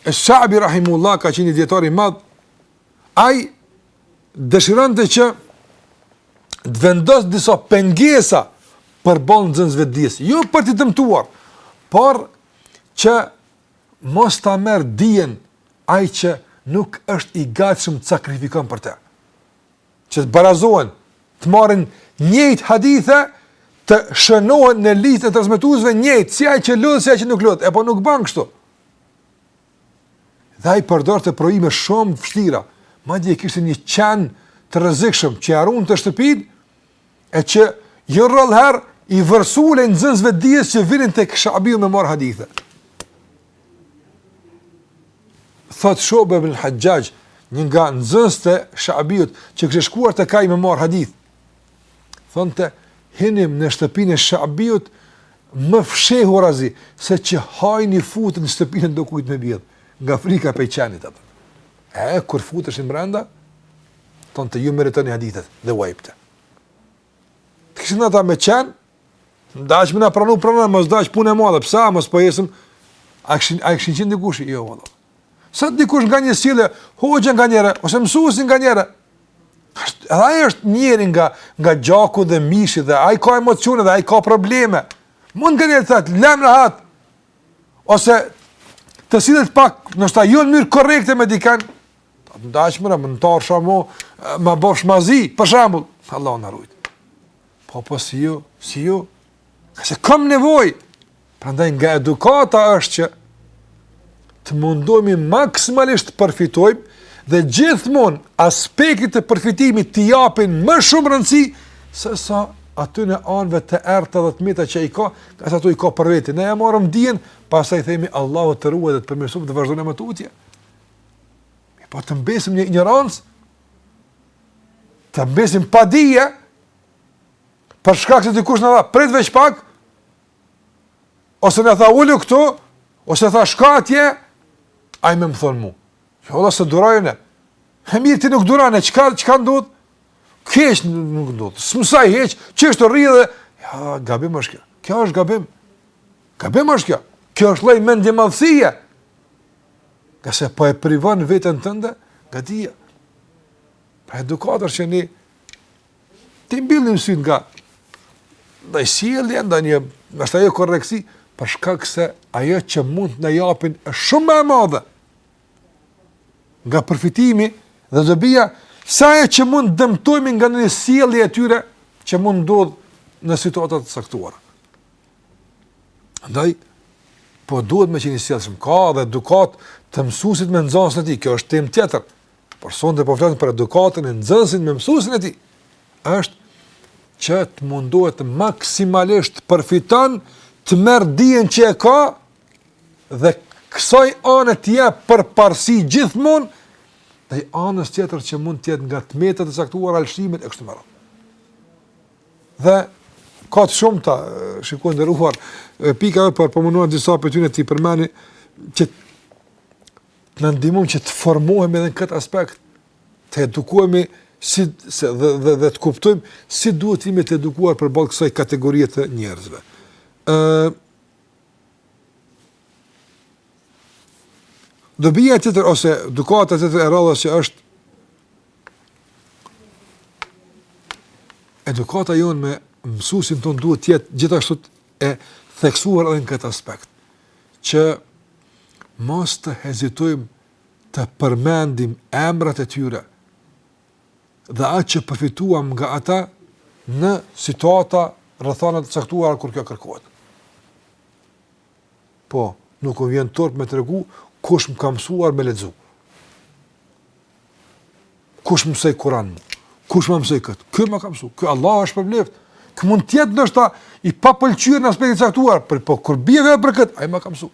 e Shabi rahimahullah ka qenë dijetar i madh, ai dëshironte që të vendos disa pengesa përballë nxënësve t'dijes, jo për t'i dëmtuar, por që mos ta merr dijen ai që nuk është i gatshëm të sakrifikon për te. që të barazohen, të marrin njëjtë hadithe, të shënohen në listën e transmetuesve njëjtë, si ai që lodhet, si ai që nuk lodhet, e po nuk ban kështu. Dhe ai përdorte provime shumë të vështira, madje kishte një qen të rrezikshëm që e ruante shtëpinë e që jo rrallëherë i vërsulej nxënësve të dijes që vinin tek Shabiu me marr hadithe. Thot Shu'be ibn el-Haxhaxh, një nga nxënësit e Sha'biut, që kishte shkuar tek ai me marr hadith. Thonte, hinim në shtëpinë e Sha'biut më fshehurazi se që hajni futën në shtëpinë e dikujt me vjedh, nga frika prej qenit atë. E, kur futëshin brenda, thonte, ju meritoni hadithet dhe wajpte. Të kishin ata me qenë, n'daç me na pranu pranu, mos daç punë e madhe, pësa, mos po jesim, a kishin, a kishin qenë dikush, jo, vëlla. Sa dikush nga një sjellje, hoxha nganjëherë, ose mësuesi nganjëherë, edhe ai është njeri nga, nga gjaku dhe mishi, dhe ai ka emocione, dhe ai ka probleme, mund nganjëherë të thotë, lem rehat, ose të sillet pak, ndoshta jo në mënyrë korrekte me dikend, Ta të ndashë mëra, më s'ta shoh mo, më bëfsh ma zi, për shembull. Allah na rujtë. Po, po, si ju, si ju. Kurse kam nevojë. Prandaj nga edukata është që të mundohemi maksimalisht të përfitojmë dhe gjithmonë aspektit të përfitimit t'i japim më shumë rëndësi sesa atyre anëve të errëta dhe të meta që i ka, ka se ato i ka për veten. Ne e marrim dijen, pasaj themi Allahu të ruajtë dhe të përmirësoftë dhe vazhdojmë e më tutje. Po të mbesim në injorancë, të mbesim pa dije, për shkak se dikush na tha, prit veç pak, ose na tha ulu këtu, ose tha shka atje, ai me më thonë mu. Jo, vallah s'e duroj ne. E mirë ti nuk e duron e, çka, çka ndodh? Keq nuk ndodh, s'mësoj hiç, që është të rri dhe, ja, gabim është kjo, kjo është gabim, gabim është kjo, kjo është lloj mendjemadhësie, Ngase po e privon veten tënde, nga dija. Pra edukata është që ne t'i mbyllim sytë nga ndonjë sjellje, ndonjë ndoshta jokorrektësi, për shkak se ajo që mund na japin është shumë më e madhe nga përfitimi dhe dobia, se ajo që mund të dëmtohemi nga ndonjë sjellje e tyre që mund të ndodhë në situata të caktuara. Andaj, po duhet me qenë i sjellshëm. Ka dhe edukatë të mësuesit me nxënësin e tij, kjo është temë tjetër. Por sonte po flasim për edukatën e nxënësit me mësuesin e tij. Është që të mundohet maksimalisht të përfiton të merr dijen që e ka dhe kësaj anë t'i jep përparësi gjithmonë ndaj anës tjetër që mund të jetë nga të metat e caktuara, lëshimet e kështu me radhë. Dhe ka të shumta, shikues të nderuar, pika por po mundohem disa prej tyne t'i përmendi që na ndihmojnë që të formohemi edhe në këtë aspekt, të edukohemi si se dhe dhe, dhe të kuptojmë si duhet të jemi të edukuar përballë kësaj kategorie të njerëzve. Ë Dobia tjetër ose edukata tjetër e radhës që është edukata jonë me mësusin tonë duhet të jetë gjithashtu e theksuar edhe në këtë aspekt, që mos të hezitojmë të përmendim emrat e tyre dhe atë që përfituam nga ata në situata rrethana të caktuara kur kjo kërkohet. Po, nuk më vjen turp me tregu kush më ka mësuar me lexu. Kush më mësoi Kur'an? Kush më mësoi kët? Ky më ka mësuar. Ky Allahu e shpërbleftë. Ky mund të jetë ndoshta i papëlqyer në aspekt të caktuar, por po kur bie vetë për kët, ai më ka mësuar.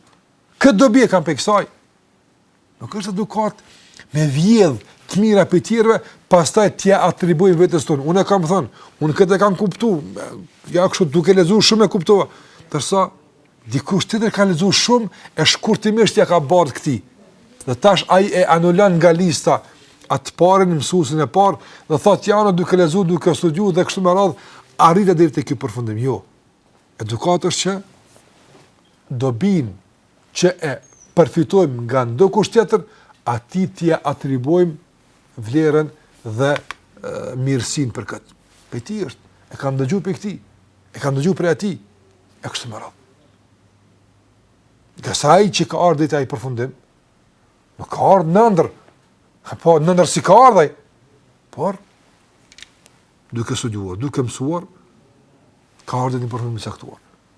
Këtë dobi e kam prej kësaj. Nuk është edukatë me vjedh të mira prej tjerëve, pastaj t'ia atribuojmë vetes tonë. Unë e kam thënë, unë këtë e kam kuptuar. Ja kështu duke lexuar shumë e kuptova. Ndërsa dikush tjetër ka lexuar shumë e shkurtimisht ia ka bart këtij. Dhe tash ai e anulon nga lista atë të parin mësuesin e parë dhe thotë ja unë duke lexuar, duke studiuar dhe kështu me radhë arrita deri te ky përfundim. Jo. Edukata është që dobinë që e përfitojmë nga ndokush tjetër, atij t'ia atribuojmë vlerën dhe mirësinë për këtë. Prej tij është, e kam dëgjuar prej tij, e kam dëgjuar prej atij e kështu me radhë. Ngase ai që ka ardhur deri te ai përfundim, nuk ka ardhur në andërr, po në andërr s'i ka ardhur por duke studiuar, duke mësuar, ka ardhur dhe një përfundim i caktuar.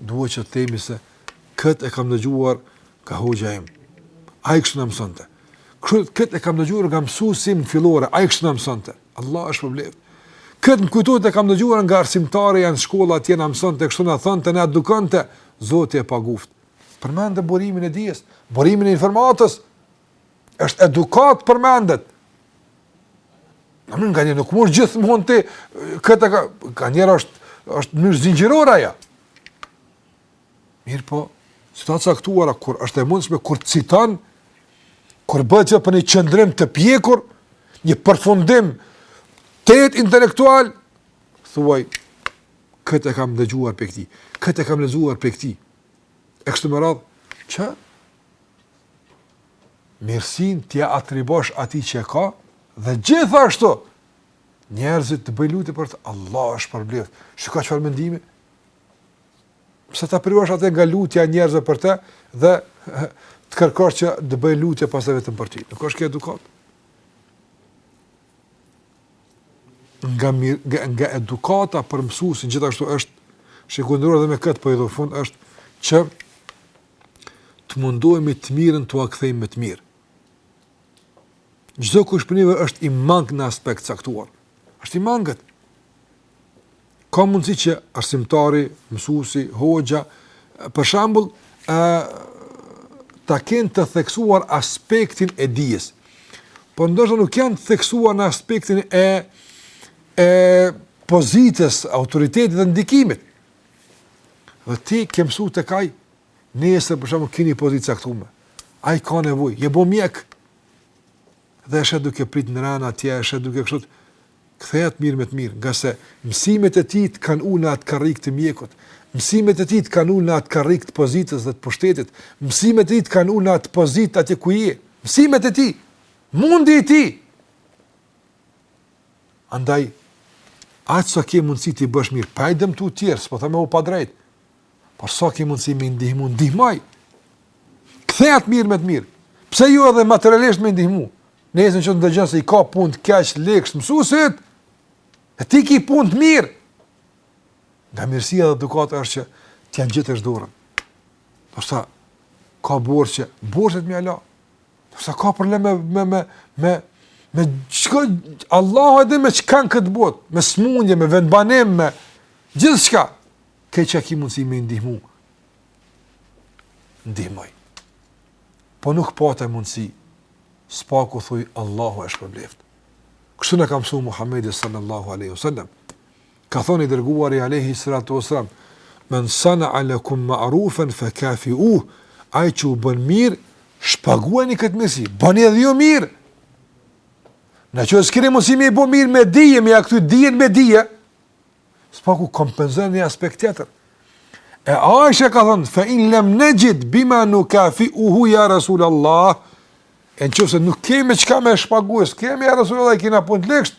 Duhet që të themi se këtë e kam dëgjuar nga hoxha im. Ai kështu na mësonte. Këtë e kam dëgjuar nga mësuesi im në fillore, ai kështu na mësonte. Allahu e shpërbleftë. Këtë më kujtohet e kam dëgjuar nga arsimtarja në shkollë atje na mësonte kështu na thonte na edukonte, Zoti e paguftë. Përmende burimin e dijes, burimin e informatës. është edukatë përmendet. Në mund nga një nuk mund gjithmonë ti, këtë ka, ka njëra është, është marrë zinxhirore ajo. Mirëpo, situata të caktuara, kur është e mundshme kur citon, kur bëhet fjalë për një qëndrim të pjekur, një përfundim të jetë intelektual, thuaj, këtë e kam dëgjuar prej këtij, këtë e kam lexuar prej këtij, e kështu me radhë, që mirësinë t'ia atribuosh atij që e ka, dhe gjithashtu, njerëzit të bëjnë lutje për të, Allahu e shpërbleftë, shiko çfarë mendimi? Pse ta privosh atë nga lutja e njerëzve për të, dhe të kërkosh që të bëjnë lutje pastaj vetëm për ty. Nuk është kjo edukatë. Nga, mir, nga, nga edukata për mësusin, gjithashtu është, që edhe me këtë për po i dhe fund, është që të mundohemi të mirën t'ua kthejmë me të mirë. Çdokush prej neve është i mangët në aspekt të caktuar. Është i mangët. Ka mundësi që arsimtari, mësusi, hoxha, për shembull, ta kenë të theksuar aspektin e dijes. Por ndoshta nuk janë të theksuar në aspektin e, e pozitës, autoritetit dhe ndikimit. Dhe ti ke mësu tek ai, nesër për shembull ki një pozitë t'caktume. Ai ka nevojë, je bo mjek. Dhe e sheh duke prit në rend atje, e sheh duke kështu, ktheja të mirën me të mirë, ngase mësimet e tij të kanë çu në atë karrigë të mjekut, mësimet e tij të kanë çu në atë karrigë të pozitës dhe të pushtetit, mësimet e tij të kanë çu në atë pozitë atje ku je, mësimet e tij, mundi i tij. Andaj, aq sa ke mundësi t'i bësh mirë, pa i dëmtu të tjerët, s'po them me u bo i padrejtë, por sa ke mundësi me i ndihmu, ndihmoj, ktheja të mirën me të mirë, pse jo edhe materialisht me i ndihmu, nëse ndëgjon se i ka punët keq, lekshë, mësusit, e ti ki punët mirë, nga mirësia dhe edukata është që t'ja zgjatësh dorën, ndoshta ka borxhe, borxhet me ja la, Ndoshta ka problem me me me me me çka Allahu e di me çka në këtë botë, me smundje, me vendbanim, me gjithçka. Kqyr çka ki mundsi me i ndihmu? Ndihmoj. Po nuk pate mundsi. Së paku thuj Allahu e shpërbleftë. Kështu na ka msu Muhammedi sallallahu aleyhu sallam. Ka thënë i Dërguari alejhi selatu ue selam, Men sana'a lakum ma'rufan fakafi'uh, ai që u bën mirë, shpaguani këtë mirësi, bëni edhe ju mirë. Në qoftë s'keni mundësi me i bo mirë me dije, me ja kthy dijen me dije, së paku kompensojeni në një aspekt tjetër. E ashtu ka thënë, fe in lem nexhid bima nukafiuhu ja Rasul Allah, e në qoftë se nuk kemi çka me shpagu, s'kemi ja Rasul Allah, i kena punët ligsht,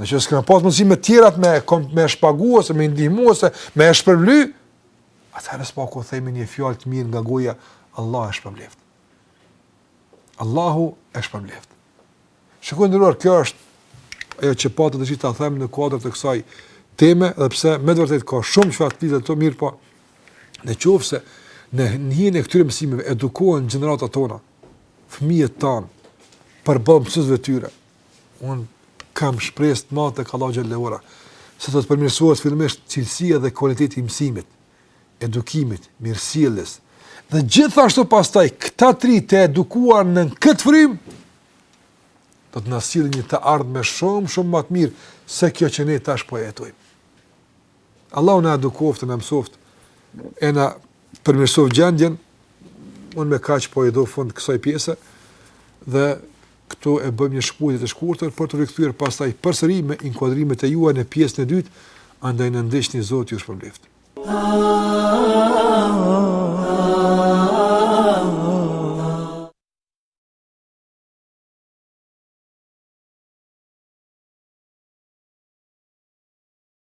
Në qoftë s'kena pas mundësi me tjerat me, me shpagu ose me ndihmu ose me e shpërbly, atëherë së paku themi një fjalë të mirë nga goja, Allahu e shpërbleft. Allahu e shpërbleft. Shikues të nderuar, kjo është ajo që pata të them në kuadrë të kësaj teme, edhe pse me të vërtetë ka shumë çka të flitet, mirëpo në qoftë se në hijen e këtyre mësimeve edukohen gjeneratat tona, fëmijët tanë, përbëmë pësëzve tyre, Unë kam shpresë të madhe tek Allahu xhele ue ala se do të përmirësohet fillimisht cilësia dhe kualiteti i mësimit, edukimit, mirësjelljes. Dhe gjithashtu pastaj këta të rinj të edukuar në këtë frymë do të na sjellin një të ardhme shumë shumë ma të mirë se kjo që ne tash po e jetojmë. Allahu na edukoftë, na mësoftë e na përmirësoftë gjendjen. Unë me kaq po i jap fund kësaj pjese dhe këtu e bëjmë një shkëputje të shkurtër për t'u rikthyer pastaj përsëri me inkuadrimet e juaja në pjesën e dytë, andaj na ndiqni Zoti ju shpërbleftë.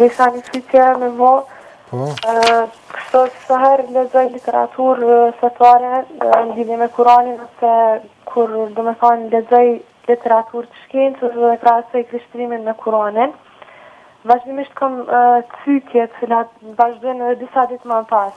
Deshta një pyetje me bo. Po? Kështu sa herë lexoj literaturë fetare në lidhje me Kuranin, ose kur do me thonë lexoj literaturë të shkencës dhe krahasoj krishtrimin me Kuranin. Vazhdimisht kam cytje, të cilat vazhdojnë edhe disa ditë më pas.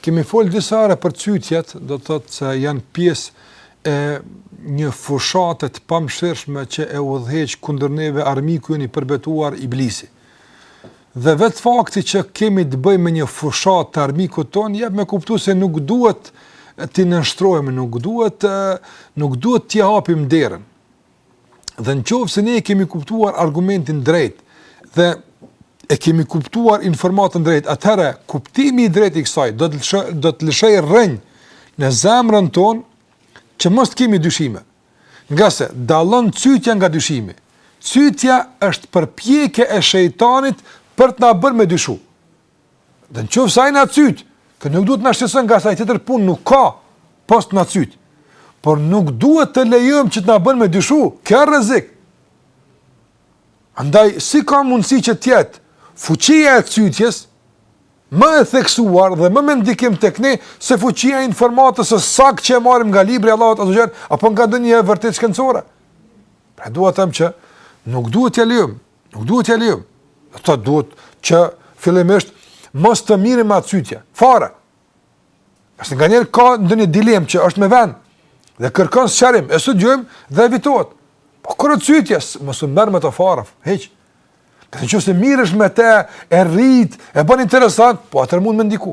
Kemi folë disa herë për cytjet, do të thotë se janë pjesë e një fushate të pamëshirshme që e udhëheq kundër neve armiku jonë i përbetuar Iblisi. Dhe vetë fakti që kemi të bëjmë me një fushatë të armikut tonë, jep me kuptu se nuk duhet t'i nënshtrohemi, nuk duhet të, nuk duhet t'ja hapim derën. Dhe në qoftë se ne e kemi kuptuar argumentin drejt dhe e kemi kuptuar informatën drejt, atëherë kuptimi i drejt i kësaj do të lëshë, do të lëshojë rrënj në zemrën tonë që mos të kemi dyshime. Ngase dallon cytja nga dyshimi. Cytja është përpjekje e shejtanit për të na bërë me dyshu. Dhe në qoftë se ai na cyt, kjo nuk duhet të na shqetëson ngase ai të tërë punë, nuk ka post në cytë. Por nuk duhet të lejojmë që të na bën me dyshu, kjo është rrezik. Andaj, si ka mundësi që të jetë fuqia e cytjes, më e theksuar dhe më me ndikim tek njeri, se fuqia e informatës së saktë që e marrim nga libri i Allahut azze ve xhel, apo nga ndonjë e vërtetë shkencore. Pra duhet të themi që nuk duhet të lejojmë, Nuk duhet t'ja lejojmë. Ato duhet që fillimisht mos të merremi me atë cytje fare. Nëse nganjëherë ka ndonjë dilemë që është me vend dhe kërkon sqarim, e studiojmë dhe evitohet. Po kur është cytje, mos u merr me të fare, hiç. Dhe në qoftë se merresh me te, e rrit, e bën interesant, po atëherë mund me ndiku.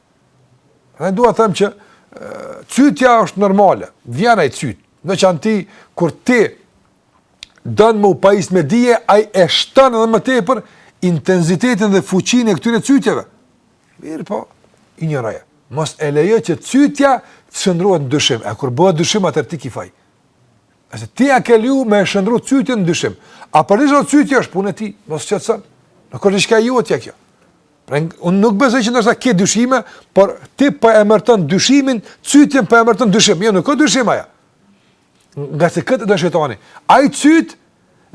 Ne duhet të themi që cytja është normale, vjen ai cyt. Në momentin kur ti don me u pajis me dije, ai e shton edhe më tepër intensitetin dhe fuqinë e këtyre cytjeve. Mirëpo, injoroje. Mos e lejo që cytja të shndërrohet në dyshim. E kur bëhet dyshim, atëherë ti ki faj. Se ti e ke leju me e shndërru cytjen në dyshim. A përderisa o cytje është punë e tij, mos u shqetëso. Nuk është diçka e jotja kjo. Pra, unë nuk besoj që ndoshta ke dyshime, por ti po e emërton dyshimin, cytjen po e emërton dyshim. Jo, nuk është dyshim ajo. Ngase këtë do shejtani. Ai cyt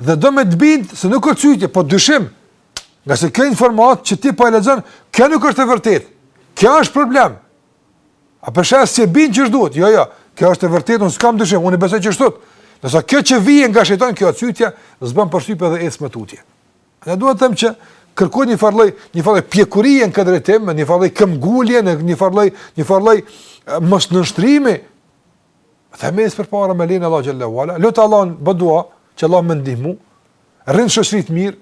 dhe do me të bind se nuk është cytje, po dyshim. Ngase kjo informatë që ti po e lexon, kjo nuk është e vërtetë. Kjo është problem. A përshas se bin që duhet? Jo, jo. Kjo është e vërtetë, unë s'kam dyshim, unë besoj që është. Ndërsa kjo që vjen nga shejtani kjo cytja, s'bën përshtypje dhe ecim tutje. Ne duhet të themi që kërkon një farë lloj, një farë pjekurie në këtë drejtim, një farë lloj këmbëngulje, një farë lloj, një farë lloj mos nënshtrimi. Dhe me ec përpara me lejen e Allahut xhelle ve ala. Lute Allahun, bën dua që Allahu me t'ndihmu. Rri n'shoqëri t'mirë.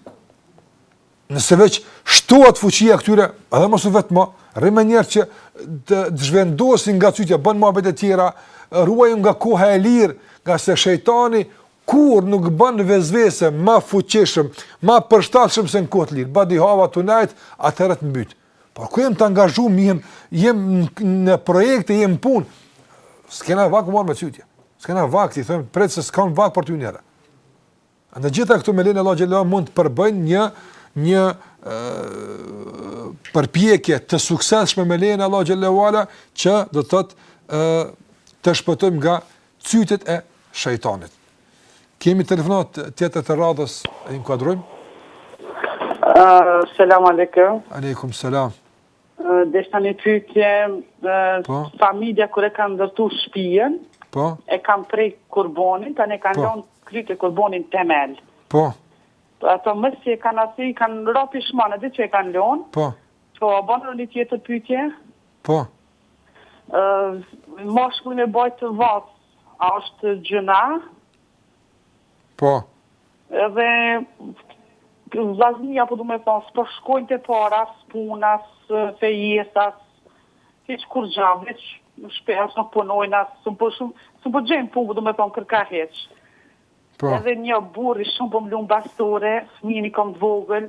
Nëse veç shtohet fuqia e këtyre, edhe mos u vetmo, rri me njerëz që të zhvendosin nga cytja, bën muhabete tjera, ruaju nga koha e lirë, ngase shejtani Kurrë nuk bën vesvese ma fuqishëm, ma përshtatshëm se në kohë të lirë. Badihava tu nejt, atëherë të mbyt. Por kur jem të angazhuar, jem jem në projekte, jem n'punë. S'kena vakt m'u marrë me cytje. S'kena vakt, i them, prit se s'kam vakt për ty njëherë. Andaj gjitha këto me lejen e Allahut xhelle ve ala mund të përbëjnë një një ë përpjekje të suksesshme me lejen e Allahut xhelle ve ala që do të thotë ë të shpëtojmë nga Cytet e shejtanit. Kemi telefonat tjetër të radhës, e inkuadrojmë. Uh, selam aleikum. Aleikum selam. Uh, Deshta një pytje, uh, po? familja kur e kanë ndërtu shpijen, po? e kanë pre kurbonin, tani kanë po? lonë kryet e kurbonit n'temel. Po? Ato mësë që e kanë asë i kanë rapi shmanë, dhe që e kanë lonë. Po? Po, a ban edhe një tjetër pytje? Po? Mashkulli me bajt vath a është gjynah? Po. Edhe vllaznia po du me thonë s'po shkojnë te para as puna as fejesa as hiç kurgja veç në shpi as nuk punojnë as s'u po shumë s'u po gjejnë punë po du me thonë kërkah hiç po edhe një burri shumë po më lun bastore fëmijën i kom të vogël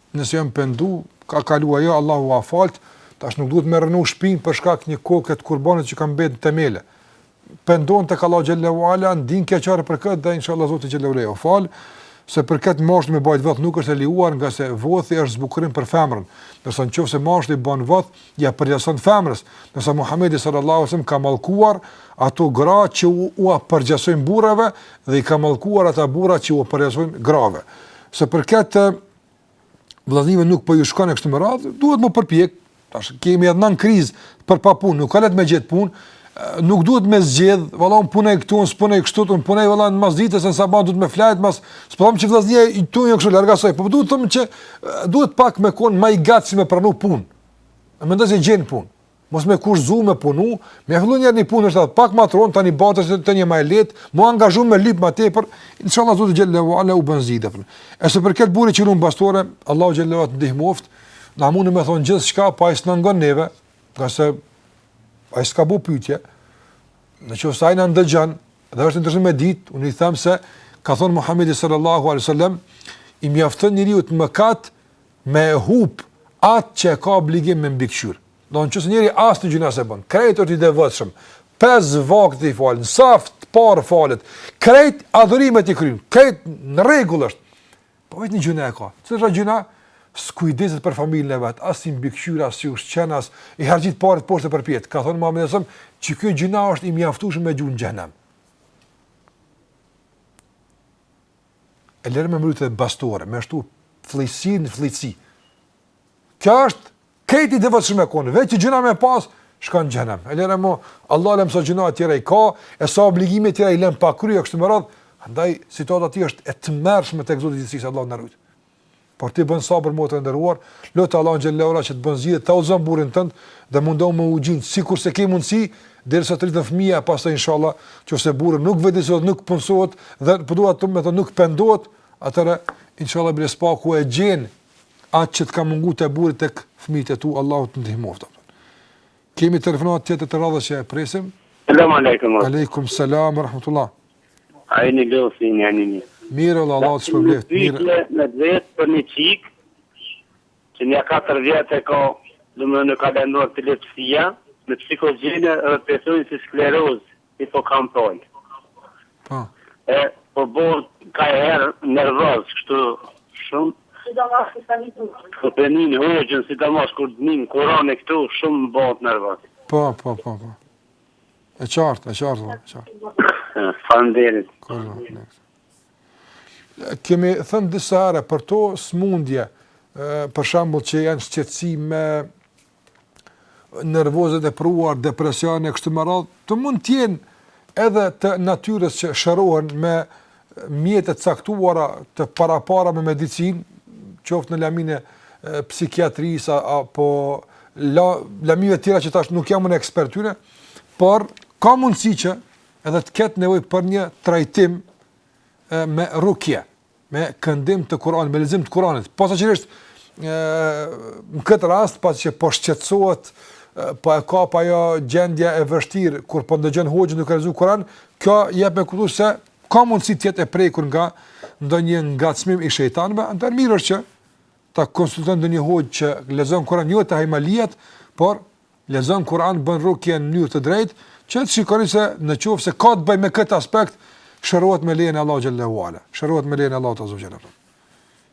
Nëse janë pendu, ka kalu ajo, Allahu ua faltë, tash nuk duhet me rrënu shpinë për shkak një koke të kurbanit që ka mbet në temele. Pendohen tek Allahu xhele ve ala, ndin keqardhje për këtë dhe inshallah Zoti xhele ve ala jua fal, se për këtë mashkulli me bajt vëth nuk është e lejuar ngase vëthi është zbukurim për femrën, ndërsa në qoftë se mashkulli ban vëth, i përgjason femrës, ndërsa Muhammedi sallallahu sallam ka mallkuar ato gra që u, u përgjasojnë burrave dhe i ka mallkuar ata burra që u përgjasojnë grave. Se për këtë vëllaznive nuk po ju shkon e kështu me radhë, duhet m'u përpjek, tash kemi edhe një krizë për punë, nuk ka lehtë me gjet punë, nuk duhet me zgjedh, valla un punoj këtu, un punoj kështu, un punoj valla në masdite, sabah duhet me flejt mas, s'po them që vëllaznit e tu janë kështu larg asaj, po du të them që duhet pak me kon më i gatshëm me pranu punë. A mendoj se gjen punë? Mos me kurzu me punu, me fillu njëherë një punë është pak ma t'rondë, tani bartesh te, te një ma e lehtë, m'u angazhu me lypë ma tepër, inshallah Zoti xhele ve ala u bën zgjidhje. E se për këtë burri që lun bastore, Allahu xhele ve ala të ndihmoftë, na mundemi me thonë gjithçka, po ai s'na ngon neve, ngase ai s'ka bo pytje, në qoftë se ai na ndëgjon, dhe është i interesum me ditë, unë i them se, ka thonë Muhammedi sallallahu alai sallam, i mjafton njeriut mëkat, me e hup atë që e ka obligim me mbikëqyr. Do në qoftë se njeri asnjë gjynah s'e bën, krejt është i devotshëm, pesë vakte i fal, në saf të parë falet, krejt adhurimet i kryn, krejt në rregull është, po vetëm një gjynah e ka, që është gjynah, s'kujdeset për familjen e vet, as i mbikëqyr, as i ushqen, as i harxhit paret poshtë përpjetë. Ka thënë Muhamedi sa, që ky gjynah është i mjaftueshëm me çu n'xhehenem. E lëre më me lujt edhe bastore, me shtu flliqësi në flliqësi. Kjo është krejt i devotshëm me kon, veç qat gjynah me pasë, shkon në xhehenem. E lëre mo, Allahu alem sa gjynahe tjera i ka, e sa obligime tjera i len pa kry, e kështu me radhë, andaj situata e atij është e tmerrshme tek Zoti i gjithësisë, Allahu na rujtë. Por ti bën sabër motër e nderuar, lut Allahun xhele ue ala që të bën zgjidhje, ta udhëzon burrin tënd dhe mundohu me u gjind si ku t' ke mundësi derisa të rritet fëmija e pastaj inshallah, nëse burri nuk vetëdijsohet, nuk punësohet dhe po dua të them se nuk pendohet, atëherë inshallah bile së paku e gjen atë që të ka munguar te burri tek fëmijët e tu, Allahu të ndihmoftë. Kemi telefonatën tjetër të radhës po e presim. Selam aleikum. Aleikum selam ue rahmetullah. A jeni lodhur si jeni a jeni? Mirë vallah, Allahu të shpërbleftë. Mirë. Pyetje me të vet për një çikë që nja katër vjet e ka, domethënë iu ka lajmëruar epilepsia, me psikogjene edhe pesojnë si skleroz, i po kam pol. Po. E po bohet ka herë nervoze kështu shumë. Sidomos kur tani të mos. Po e nin hoxhën sidomos kur e nin Kuranin këtu shumë bëhet nervoze. Po, po, po, po. E qartë, e qartë, e qartë. Falemderit. Kemi thënë disa herë për këto smundje, për shembull që janë shqetësime nervoze të trurit, depresione kështu me radhë, ato mund të jenë edhe të natyrës që shërohen me mjetet e caktuara të parapara me medicinë, qoftë në laminë e psikiatrisë apo la, lamive të tjera që tash nuk jam unë ekspert i tyre, por ka mundësi që edhe të ketë nevojë për një trajtim me rukje, me këndim të Kur'anit, me lexim të Kur'anit. Posaçërisht në këtë rast pasi që po shqetësohet po e kap ajo gjendja e vështirë kur po ndëgjon hoxhën duke lexuar Kur'an, Kjo jep me kuptu se ka mundësi të jetë e prekur nga ndonjë ngacmim i shejtanëve, atëherë mirë është që ta konsulton ndonjë hoxhë që lexon Kur'an, jo të hajmalive, por lexon Kur'an bën rukje në mënyrë të drejtë, që të shikoni se në qoftë se ka të bëjë me këtë aspekt, shërohet me lejen e Allahut xhele ue ala. Shërohet me lejen e Allahut azze ue xhel.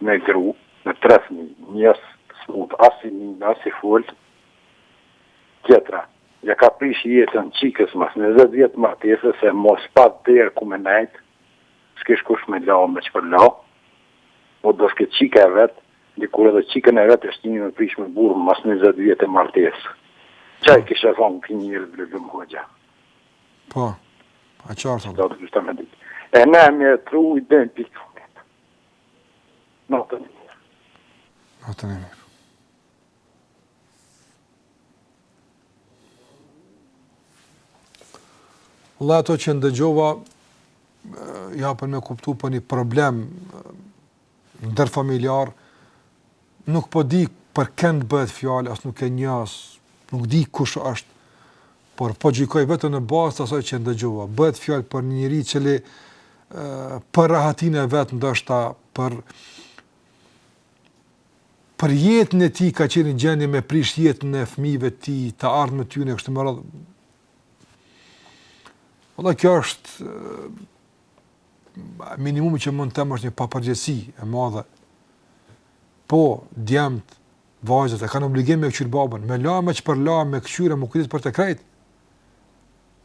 me gru me tre fëmijë një i smut as i mirë as i fortë tjetra ja ka prish jetën çikës mas njëzet vjet martese s'e mos pas derë ku me nejt s'kish kush me la me shpërla po deshe çika e vet dikur edhe çikën e vet është mirë me prish me burrë mas njëzet vjete martese ça i kishe thanë këtij njeri Lulzim hoxhë Po, e qartë. E ne me tru i bëjmë pikë. Natën e mirë. Natën e mirë. Vallah ato që ndëgjova, japin me kuptu për një problem ndërfamiljar, nuk po di për kënd bëhet fjalë, as nuk e njoh, as nuk di kush është, Por po gjykoj vetëm në bazë të asaj që ndëgjova. Bëhet fjalë për një njeri i cili për rahatinë e vet ndoshta për për jetën e tij ka qenë n'gjendje me prish jetën e fëmijëve të tij, të ardhmen e tyre kështu me radhë. Vallah kjo është minimumi që mund të them është një papërgjegjësi e madhe. Po, djemt vajzat e kanë obligim me këqyr babën, me la me shpërla me këqyr e mu kujdes për të krejt.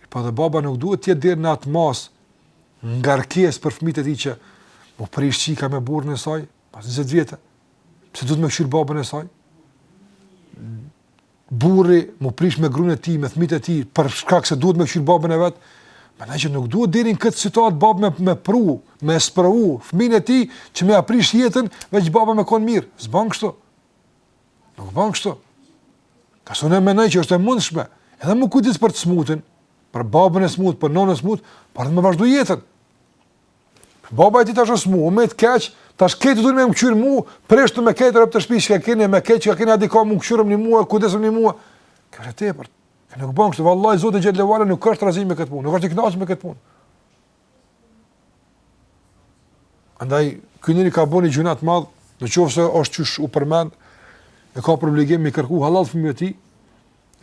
Po dhe baba nuk duhet të jetë deri në atë masë ngarkesë për fëmijët e tij që mu prish çika me burrin e saj, pas 20 vjetë. Pse duhet me këqyr babën e saj? burri mu prish me grunë e tij, me fëmijët e tij, për shkak se duhet me këqyr babën e vet, Prandaj që nuk duhet deri në këtë situatë baba me me pru, me sprovu fëmin e tij që me ia prish jetën, veç baba me kon mirë. S'bën kështu. Nuk bën kështu. Ka një mënyrë që është e mundshme, edhe mu kujdes për të smutin, për babën e smut, për nënën e smut, por edhe me vazhdu jetën. Baba i tij tash u smu, met keq, tash këta duhet me m'kqyr mu, presh të më këtë rreth të shtëpisë që keni, më këtë që keni atë komë m'kqyrni mua, kujdesuni mua. Kjo është e tepërt. E nuk bën kështu, vallahi Zoti xhel-le ve ala nuk është razi me këtë punë, nuk është i kënaqur me këtë punë. Andaj ky njeri ka bo një gjynah të madh, në qoftë se është qysh u përmend, e ka për obligim me i kërku hallall fëmijëve të tij,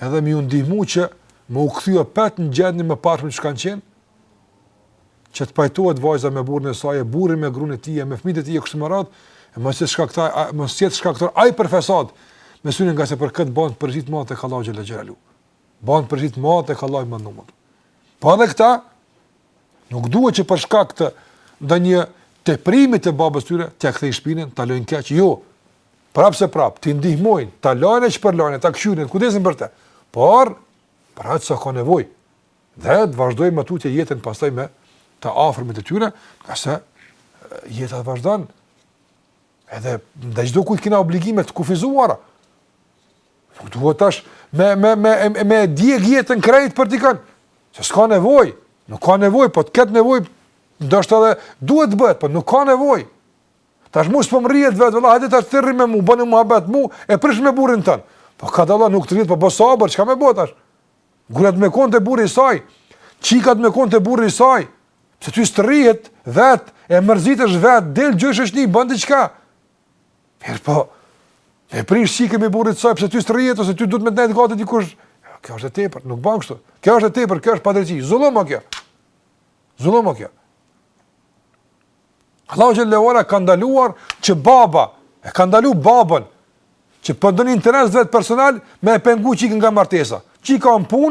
edhe me ju ndihmu që me u kthy apet në gjendjen e mëparshme që kanë qenë, që të pajtohet vajza me burrin e saj, burri me gruan e tij, me fëmijët e tij kështu me radhë, e mos jetë shkaktar, mos jetë shkaktar ai për fesad mes tyne, ngase për kët bën për gjithë matë ka Allahu xhel-le xhelaluhu. Bën për gjithë matë ka Allahu më numër. Po edhe këta nuk duhet që për shkak të ndonjë teprimi të babës tyre, t'ia kthejnë shpinën, ta lënë keq, jo. Prap se prap, t'i ndihmojnë, ta lajnë e shpërlajnë, ta këqyrin, kujdesen për te. Por, për atë sa ka nevojë, Dhe të vazhdojnë më tutje jetën pastaj me të afërmit e tyre, ngase jeta vazhdon. Edhe ndaj çdokujt kina obligimet të kufizuara. Nuk duhet tash me, me, me, me, me djeg jetën krejt për dikan. Se s'ka nevoj, nuk ka nevoj, po të ketë nevoj, ndoshta edhe duhet të bëhet, po nuk ka nevoj. Tash mu s'po m'rrihet vetë, vëlla, hajde tash ti rri me mu, bëm muhabet mu, e prish me burrin tënd. Po kadal nuk të rrihet, po bën sabër, çka me bo tash? Gruja duhet me kon te burri i saj, çika duhet me kon te burri i saj. Pse ty s't'rrihet vet, e mërzitesh vet, del gjej shoqni bën diçka. Mirpo me prish çikën me burrin e saj, pse ty s't'rrihet ose ty duhet me t'nejt gati dikush. Kjo është e tepër, nuk bën kështu. Kjo është e tepër, kjo është padrejti. Zullum kjo. Zullum kjo. Allahu xhallahu ala ka ndaluar që baba e ka ndalu babën që për do interes t'vet personal me e pengu çikën nga martesa. Çikës kur po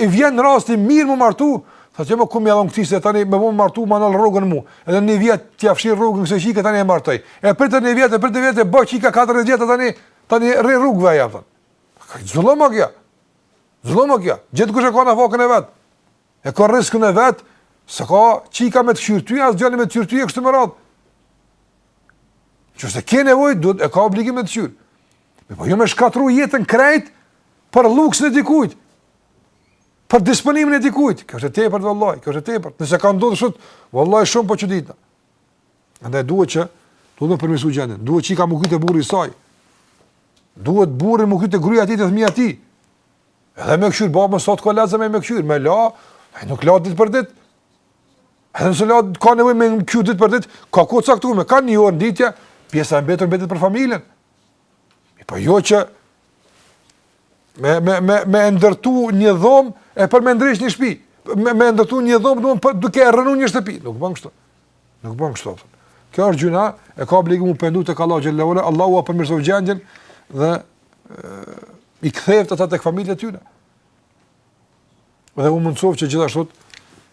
i vjen rasti mirë m'u martu, tha jo s'po muj me ia dhon këtij se tani me m'u martu ma nal rrogën mu. Edhe një vjet t'ia fshij rrogën kësaj çike tani e martoj. E prit edhe një vjet, e prit edhe një vjet e bëhet çika 40 vjet tani tani rri rrugëve ja thon. Ka zullum ajo. Zullum ajo. Gjithë kush e ka në nafakën e vet. E ka rrizkun e vet, s'ka çika me të kqyr ty as djali me të kqyr ty kështu me radhë. Nëse ke nevojë, duhet e ka obligim me të kqyr. Me po jo me shkatru jetën krejt për luksin e dikujt. Për disponimin e dikujt. Kjo është e tepërt vallahi, kjo është e tepërt. Nëse ka ndodhur sot, vallahi shumë po çuditem. Andaj duhet që duhet ta përmirësojë gjendjen. Duhet çika m'u kthy te burri i saj. Duhet burri m'u kthy te gruaja e tij te fëmia e tij. Edhe me këqyr, babën sot ka lazëm e me këqyr, me la, ai nuk lahet ditë për ditë. Edhe nëse la, ka nevoj me e këqyr ditë për ditë, ka kohë të caktume, ka një orë në ditë, pjesa e mbetur mbetet për familjen. Mi pa po jo që me, me, me, me ndërtu një dhomë e për me prish një shpi, me, me ndërtu një dhomë duke, për, duke e rrënu një shtëpi, nuk bën kështu, nuk bën kështu. Kjo është gjynah, e ka obligim m'u pendu tek Allahu xhallahu ala, Allahu ua përmirësoftë gjendjen dhe i ktheft ata tek familjet e tyne. Dhe u mundësoft që gjithashtu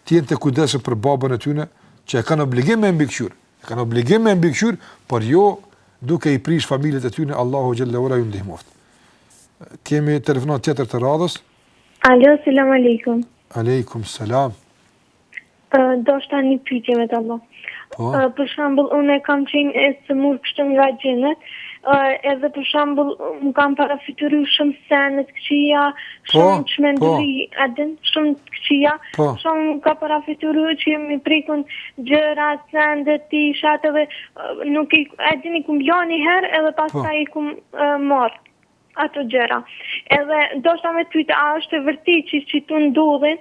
të jenë të kujdesshëm për babën e tyne, që e kanë obligim me mbikëqyr. E kanë obligim me mbikëqyr, por jo duke i prish familjet e tyre, Allahu xhallahu ala ju ndihmoft. Kemi telefonatë tjetër të radhës. Alo, selam aleikum. Aleikum selam. Deshta një pyetje me ta bë. Po. Për shembull, unë kam qenë e sëmur kështu nga xhinet, edhe për shembull, m'u kan parafytyru shumë sene t'këqia, po, shumë po. çmenduri, po. a din, shumë t'këqia, po. shumë m'u ka parafytyru që m'i prekun gjëra, sendet, ti shatë edhe nuk i, a din i kum bo një herë edhe pas po. taj i kum uh, marë. ato gjëra. Edhe deshta me t'pyt, a është e vërtetë që si të ndodhin,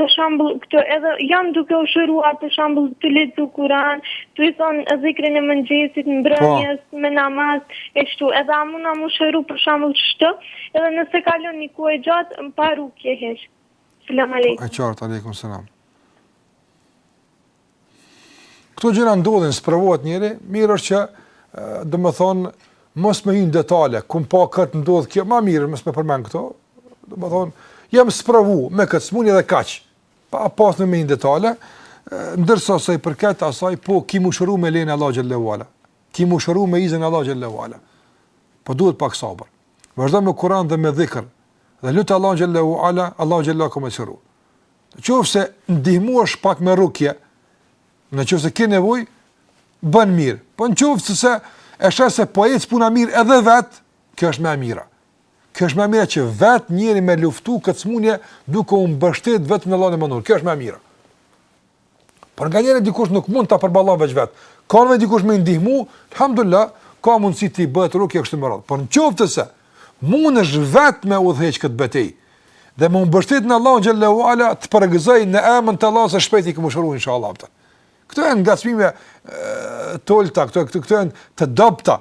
për shambull, këto edhe jam duke u shërua, për shambull, tu lexu kuran, tu i thon zikrin e mëngjesit, mbrëmjes, po. me namaz, e ashtu, edhe a muna mu shëru, për shambull, shtë, edhe nëse kalon një kohë e gjatë, ma para u kjesh heq. Salam aleikum. Po, e qartë, aleikum, salam. Këto gjëra ndodhin, sprovohet njeri, mirë është që do të thon mos me hy n'detale, ku pa kët ndodh kjo, më mirë mos me i përmend këto. Do të thon jam sprovu me kët smundje dhe kaq. Pa pas nevojë detale, ndërsa sa i përket asaj po ki m'u shëru me lejen e Allah xhelalu ala. Ki m'u shëru me izn Allah xhelalu ala. Po duhet pak sabër. Vazhdo me Kur'an dhe me dhikr. Dhe lut Allah xhelalu ala, Allah xhelalu ka me t'shëru. Në qoftë se ndihmohesh pak me rukje, në qoftë se ke nevojë, bën mirë. Po në qoftë se e sheh se po ec puna mirë edhe vet, kjo është më e mira. Kjo është më e mira që vet njeri me luftu këtë smunje duke u mbështet vetëm në Allahun e madhnuar. Kjo është më e mira. Por nganjëherë dikush nuk mund ta përballon veç vet. Ka me dikush me ndihmu, alhamdulillah, ka mundësi t'i bëhet rukje kështu më radh. Por në qoftë se mundesh vetë me udhëheq këtë betejë dhe m'u mbështet në Allahun xhallahu ala të përgëzoj në emën të Allahut se shpejt ti ke m'u shëru inshallah. Këto janë ngacmime t'dobta, këto këto këto janë të dobta.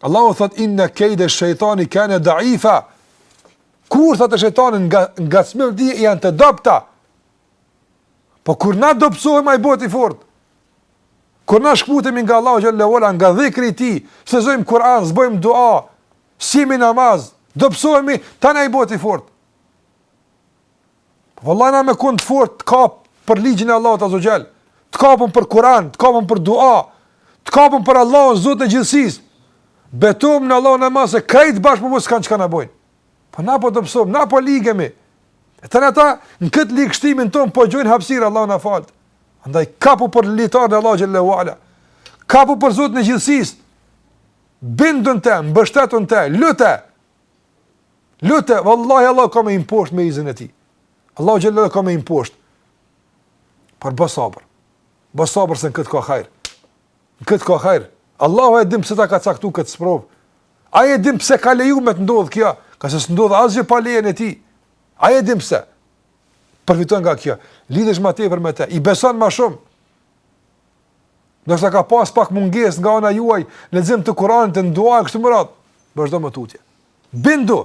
Allahu thot inna kayda shaytani kana da'ifa. Kurthat e shejtanit nga, ngacmimet janë të dobta. Po kur na dobësohem ai bëhet i fortë. Kur na shkëputemi nga Allahu xhallahu ala nga dhikri i tij, s'lexojmë Kur'an, s'bojmë dua, s'jemi n' namaz, dobësohemi tani ai bëhet i fortë. Po vallahi na me kon të fortë të kap për lidhjen e Allahut azza xhal. Të kapëm për Kur'an, të kapëm për dua, të kapëm për Allahun Zotin e gjithësisë. Betohem në Allahun e Madh se krejt bashkë po s'kan çka na bëjnë. Po na po dobësohem, na po ligemi. E ata në këtë ligështimin tonë po gjojnë hapësirë Allahu na faltë. Andaj kapu për litarin e Allahut xhelalu ala. Kapu për Zotin e gjithësisë. Bindu n'te, mbështetu n'te, lute. Lute, vallahi Allahu ka me i mposht me izin e tij. Allahu xhelalu ka me i mposht. Por bo sabër. Bo sabër se n'këtë ka hajr. Në këtë ka hajr. Allahu e din pse ta ka caktu këtë sprovë. Ai e din pse ka leju me të ndodh kjo, se s'ndodh asgjë pa lejen e tij. Ai e din pse. Përfiton nga kjo. Lidhesh ma tepër me të, i beson ma shumë. Ndoshta ka pas pak mungesë nga ana juaj, n'lexim të Kuranit, n'dua e kështu më radh. Vazhdo më tutje. Bindu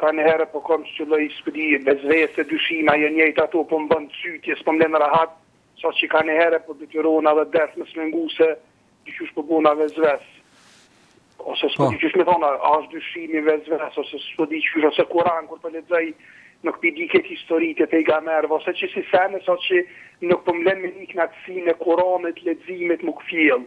Kanjëhere po kom njëlloj s'po di vesvese dyshime ajo e njëjta ato po më bon cytje s'po më len rahat saqë kanjëhere po detyrona edhe dersit me i mungu se dyqysh po bona vesves ose s'po di qysh me than a asht dyshimi vesves ose s'po di qysh ose kuran kur po lexoj nuk pi di këto historitë e pejgamberëve ose qesi sene saqë nuk po më len me i knaqsi n'Kuranit leximit m'u kfjell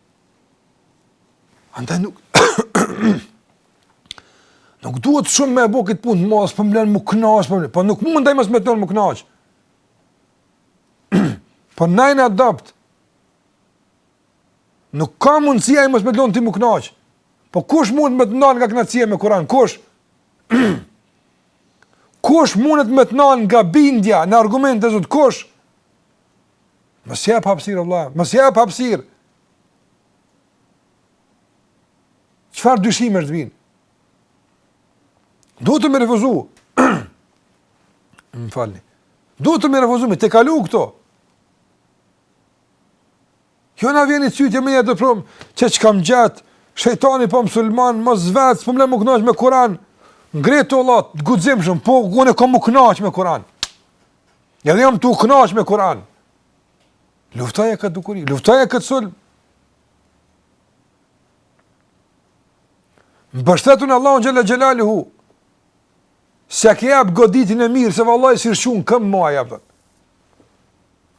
Andaj nuk Nuk duhet shumë me e bo këtë punë, s'po m'len m'u knaq, po, po nuk mundet ai mos me të lan m'u knaq. po na jena dobt. Nuk ka mundësi ai mos me të lan ti m'u knaq. Po kush mund me të ndal nga kënaqësia me Kur'an? Kush? kush mundet me të ndal nga bindja në argumente t'Zotit kush? Mos i jep hapësirë vëlla, mos i jep hapësirë. Çfarë dyshime të vijnë? Duhet ti me i refuzu. Më falni. Duhet ti me i refuzu, me i tejkalu këto. Kjo na vjen ni cytje më jetë prom, qe çka m'gjet, shejtani po m'sulmon, mos vet, po më le m'u kënaq me Kur'an. Ngretë o lot, guximshëm, po unë kam m'u kënaq me Kur'an. Edhe jam tu u knaq me Kur'an. Luftoje këtë dukuri, luftoje këtë sulm. Mbështetu n'Allahun xhele xhelaluhu. Se ke jap goditjen e mirë, se vallahi si rëshun këmë ma jabë.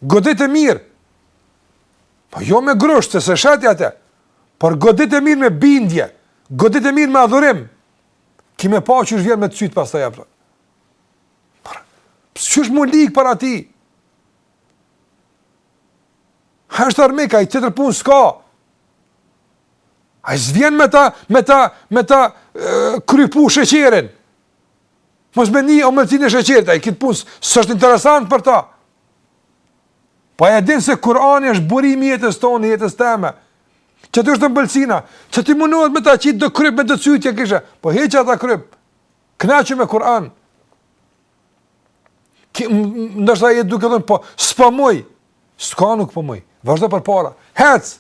Godite mirë. Po jo me grusht, se s'e sheh ti atë. Por godite mirë me bindje. Godite mirë me adhurim. Ki me pa qysh vjen me të cyt pastaj jabë. Pra, pse qysh m'u lig para ti? Ai është armik, ai tjetër punë s'ka. Ai t'vjen me ta, me ta, me ta krypu sheqerin. Mos me ni ëmbëlsinë e sheqerit, ai këtë punë s'është interesant për ta. Po po e din se Kurani është burimi i jetës tonë, jetës teme. Qaty është ëmbëlsina, qaty mundohet me ta qit do krypë, me do cytje kështu, po heqe atë krypë. Kënaqem me Kur'an. Ti ndoshta je duke thënë po s'po muj. S'ka nuk po muj. Vazhdo përpara. Hec.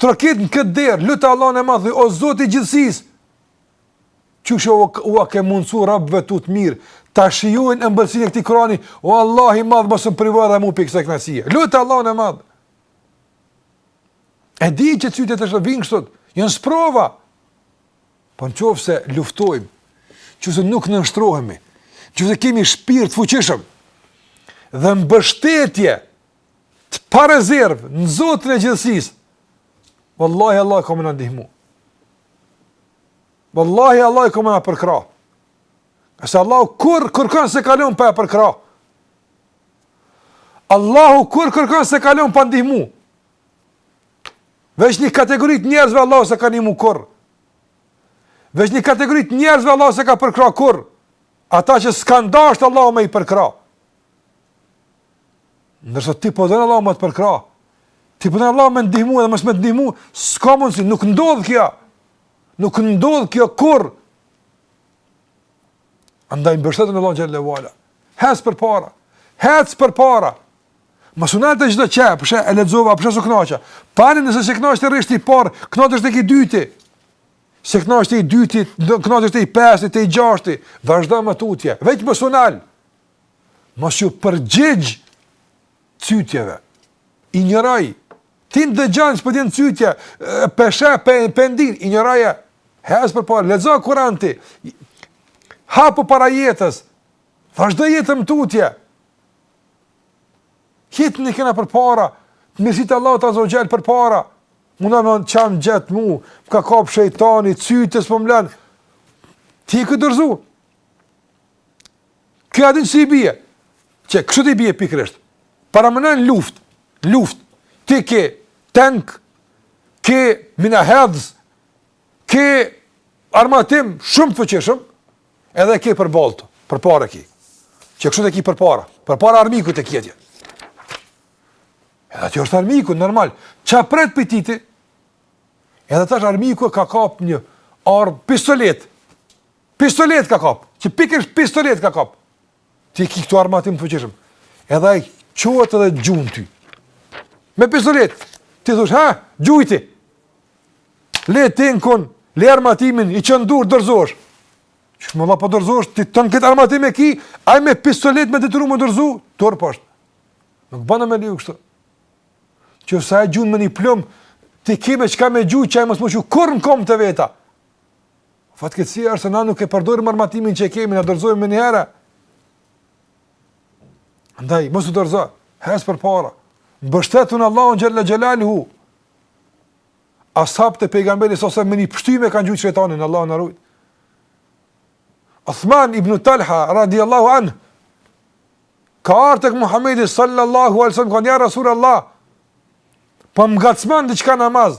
Trokit në këtë derë, lute Allahun e madh, o Zot i gjithësisë, qysh ua ke mundësu robëve tu të mirë, ta shijojnë ëmbëlsinë e këtij Kurani, o Allah i madh, mos më privo edhe mu prej kësaj knaqsie. Lute Allahun e madh. E di që cytjet e shejtanit vijnë kështu, janë sprova. Po në qoftë se luftojmë, në qoftë se nuk nënshtrohemi, në qoftë se kemi shpirt të fuqishëm dhe mbështetje të parezervë në Zotin e gjithësisë, Vallahi Allahu ka me na ndihmu. Vallahi Allahu ka me na përkrah. Se Allahu kurrë kërkan s'e ka lan pa e përkrah. Allahu kurrë kërkan s'e ka lan pa ndihmu. Veç një kategori t'njerëzve Allahu s'e ka nihmu kurrë. Veç një kategori t'njerëzve Allahu s'e ka përkrah kurrë. Ata që s'kanë dasht Allahu me i përkrah. Ndërsa ti po don Allahu me të përkrah. Ti po don Allahu me t'ndihmu edhe mos me t'ndihmu. S'ka mundësi, nuk ndodh kjo. Nuk ndodh kjo kurrë. Andaj mbështetu n'Allahun xhele ve ala. Hec përpara. Hec përpara. Mos u ndal te çdo qe, pse e lexova, pse s'u kënaqa. Tani nëse s'je kënaq te rreshti i parë, kënaqesh tek i dyti. S'je kënaq te i dyti, do kënaqesh te i pesti, te i gjashti, vazhdo më tutje. Veç mos u ndal. Mos ju përgjigj cytjeve. Injoroj Ti në dëgjon, s'po t'jenë cytje, peshe, pe, pendin, injoroje, hec përpara, lexo Kuran ti, hapu para jetës, vazhdo jetën tutje, jetën e kena përpara, të mirësitë e Allahut azze ve xhel përpara, muna me në çka m'gjet mu, më ka kap shejtani, cytjet s'po m'lanë, ti je tu u dorzu, Kjo a din si i bie, qe kështu të bie pikërisht. Paramendo një luftë, luftë, ti ke tank, ke minahedhës, ke armatim shumë të fuqishëm, edhe ke përballë, përpara ki. Qe kështu e ki përpara, përpara armiku të kjetje. Edhe ti është armiku, normal. Çka pret për ti ti? Edhe tash armiku ka kap një armë pistoletë, Pistolet ka kap, qe pikërisht pistolet ka kap. Ti ki këtu armatim të fuqishëm. Edhe ai çohet edhe gjun ty. Me pistolet. Ti thush, "Ha, gjujti." Le tenkun, le armatimin i çon durt dorzohesh. Ç'mor vlla po dorzohesh ti tan kët armatim e ki, ai me pistolet me t'detyru me u dorzu, turp oshtë. Nuk bën me liu kështu. Që sa e gjun me një plumb, ti ki me çka me gjujt, që ai mos me u çu kurrë në kamë të veta. Fatkeqësia është se na nuk e përdorim armatimin që e kemi, na dorëzojmë menjëherë. Andaj, mos u dorëzo, hec përpara. Mbështetu n'Allahun xhele xhelaluhu. As'habët e Pejgamberit sasem me një pështyme kanë gjujtë shejtanin, Allahu na rujtë. Othman ibn Talha, radiallahu anhu, ka ardh tek Muhammedi sallallahu alejhi selem, tha ja resulallah, po më ngacmon diçka n'namaz,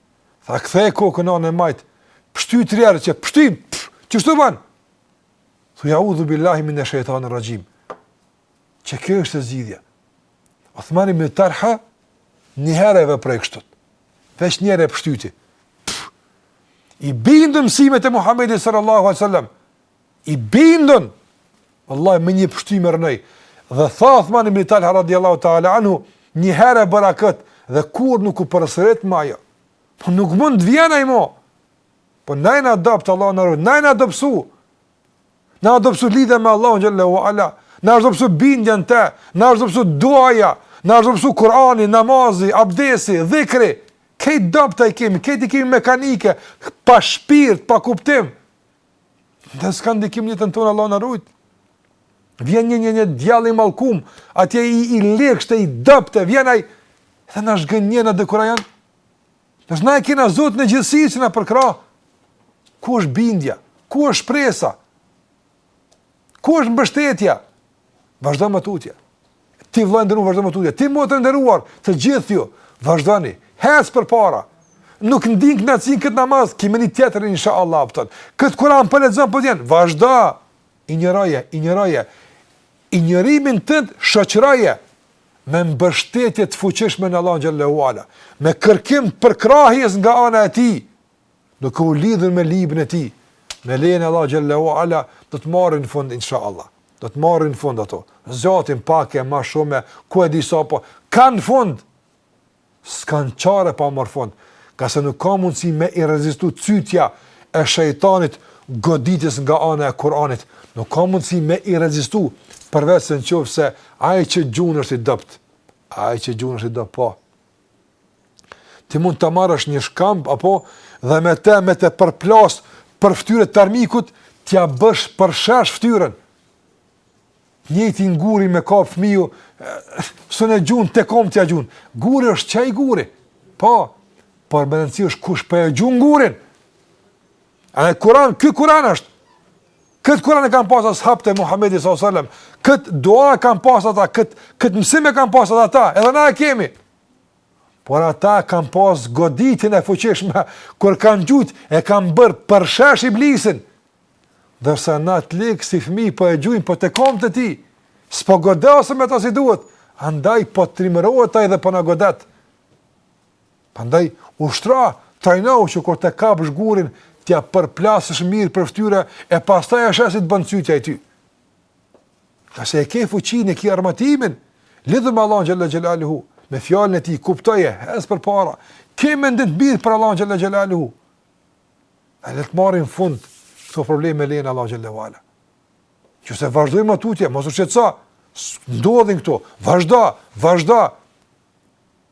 Tha kthej kokën n'anë të majtë, pështy tri herë që pështy, qështu bën. Thuj eudhu billahi min shejtan raxhim. Qe kjo është zgjidhja. Uthman ibn Talha një herë veproi kështu. Veç një herë pështyti. I bindun n'mësimet e Muhamedit sallallahu alaihi wasallam. I bindun n'Allah, me një pështymë e rrënoi, dhe tha Othman ibn Talha radiallahu ta'ala anhu, një herë e bëra këtë, dhe kurrë nuk u përsërit ma ajo, po nuk mund të vjen ai mo, po na jena dobtë Allahu na rujt, na jena dobsu, na është dobsu lidhja me Allahun xhele ve ala, na është dobsu bindja në te, na është dobsu duaja, na është dobsu Kurani, namazi, abdesi, dhikri, krejt dobtë i kemi, krejt i kemi mekanike, pa shpirt, pa kuptim, Dhe s'kan ndikim n'jetën tonë, Allahu na rujtë. Vjen një një një djall i mallkum, atje i, i ligshtë, i dobtë, vjen aj, dhe na zhgënjen, na dekurajon. Ndërsa na e kena Zotin e gjithësisë që na përkrah. Ku është bindja? Ku është shpresa? Ku është mbështetja? Vazhdo më tutje. Ti vëlla i nderuar vazhdo më tutje. Ti motër e nderuar, të gjithë ju, vazhdoni. Hec përpara. Nuk ndin kënaqësi në këtë namaz, ki me ndi n'tjetrin inshallah aftë. Kët Kur'an po lexon s'po ndien, vazhdo. Injoroje, injoroje. Injorimin tënd shoqëroje me mbështetje të fuqishme në Allahun xhele ue ala, me kërkim përkrahjes nga ana e tij, duke u lidhur me librin e tij, me lejen e Allahut xhele ue ala, do të marrin fund inshallah. Do të marrin fund ato. Zgjatin pak e më shumë, ku e di sa po kanë fund. S'kan çare pa marr fund, ngase nuk ka mundësi me i rezistu cytja e shejtanit goditjes nga ana e Kur'anit. Nuk ka mundësi me i rezistu përveç se nëse ai që gjun është i dobt. Ai që gjun është i dobt po. Ti mund ta marrësh një shkamb apo dhe me të me të përplas për ftyre të armikut, t'ia bësh përshesh fytyrën. T'njëjtin guri me kap fëmiu, s'un e gjun, te komt ia gjun. Guri është qaj guri. Po, por me rëndësi është kush po e gjun gurin. Edhe Kur'an, ky Kur'an është. Kët Kur'an e kanë pas ashabët e Muhamedit sallallahu alajhi wasallam. Kët dua e kanë pas ata, kët kët mësim e kanë pas ata, edhe na e kemi. Por ata kanë pas goditjen e fuqishme kur kanë gjut e kanë bër përshesh iblisin. Ndërsa na të lig si fëmijë po e gjujm po te komt e tij. S'po godasim me ta si duhet. Andaj po trimërohet ai dhe po na godet. Andaj, ushtro, trajnohu që kur të kapsh gurin, t'ja përplasësh mirë për ftyre, e pastaj e sheh si të bën cytja e tij. Ngase e ke fuqin, e ke armatimin, lidhu me Allahun xhele xhelaluhu, me fjalën e tij, kuptoje, hec përpara, ke mendim të mirë për Allahun xhele xhelaluhu. E do të marrin fund këto probleme me lejen e Allahut xhele ue ala. Veçse vazhdo ma tutje, mos u shqetëso, ndodhin këto, vazhdo, vazhdo,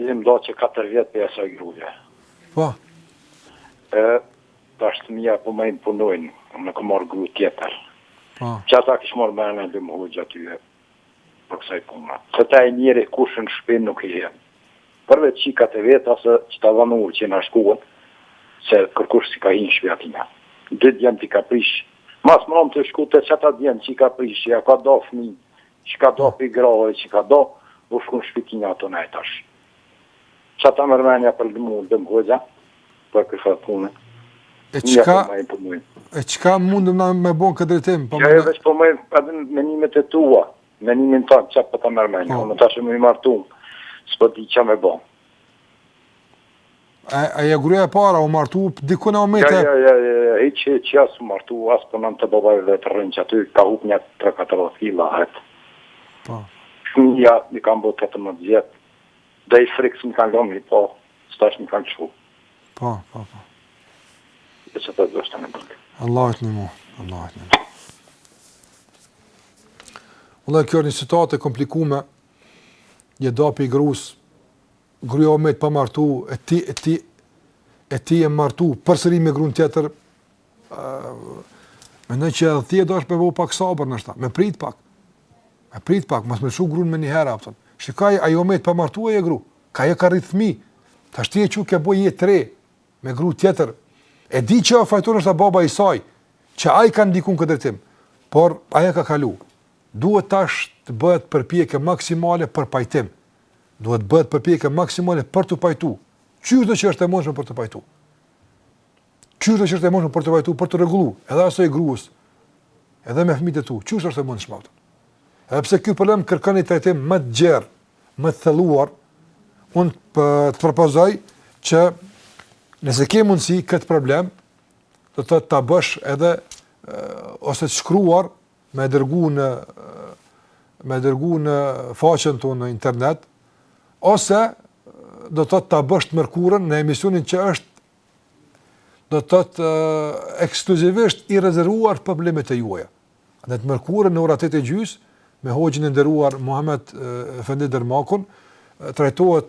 Jem nda qe katër vjet prej asaj gruaje. Po. E tash fëmija po më imponojnë, më ka marrë gru tjetër. Po. Ça ta kish marrë mendja hoxhë ty për kësaj pune. Se ta e njeri kush në shpi nuk i hin. Përveç qikat e veta se që ta dhanë urë që na shkuën, se kërkush s'i ka hi në shpi atina. Dy djem t'i ka prish, mas mamë të shku te qata djem që i ka prish, që ja ka da fëmijë, Çka do pi gruve e çka do, u shku në shpi kina ato naj send tash. Qa ta merr menja për lëmu, i nderum hoxha, për këtë farë punë. E çka, e çka mundemi na me bo n'këtë drejtim? Po jo, jo, veç po m'vyn edhe menimet e tua, menimin tan, qa po ta merr menja, po. unë tash jam i martum, s'po di qa me bon. A, a gruja e para u martu diku në omete? Ja, ja, ja, ja, hiq, hiq, ja s'u martu, as për nëmë të babaj dhe të rënqë aty, ka hup një tre katëra fila atë. Po. Fëmija, m'i kanë bo tetëmdhjetë, dhe i frikë se m'i kanë lomi, po, se tash m'i kanë çu. Po, po, po. Dhe që të gjështë në bërë. Allah e ndihmoftë, Allah e ndihmoftë. Vallah është kjo një situatë e komplikume, me nda pi grusë, Gruaja met e pamartu, e ti, e ti, e ti je martu, përsëri me gru tjetër, mendoj që edhe ti u dashtë me bo pak sabër ndoshta, me prit pak, me prit pak, mos me lshu grunë me një herë, a kupton. Shikaj, ajo met e pamartu e e gru, ka e ka rritë fmitë, tash ti edhe që ke bo jetë tre, me gru tjetër, e di që a fajtor është a baba i saj, që ai ka ndiku n'këtë drejtim, por a e ka kalu, duhet tash të bëhet përpjekje maksimale për pajtim, duhet të bëhet përpjekje maksimale për t'u pajtu. Qysh do që është e mundshme për t'u pajtu. Qysh do që është e mundshme për t'u pajtu, për t'u rregullu, edhe asaj grus, edhe me fëmijët e tu, qysh është e mundshme atë. Edhe pse ky problem kërkon një trajtim më të gjerë, më të thelluar, un të propozoj që nëse ke mundësi këtë problem, dethotë ta bësh edhe ose të shkruar me dërgu në me dërgu në faqen tonë në internet ose do thotë ta bësh të mërkurën në emisionin që është do thotë ekskluzivisht i rezervuar për problemet e juaja. E të mërkurën në ora tetë e gjysë, me hoxhën e nderuar Muhammed Efendi Dermakun, trajtohen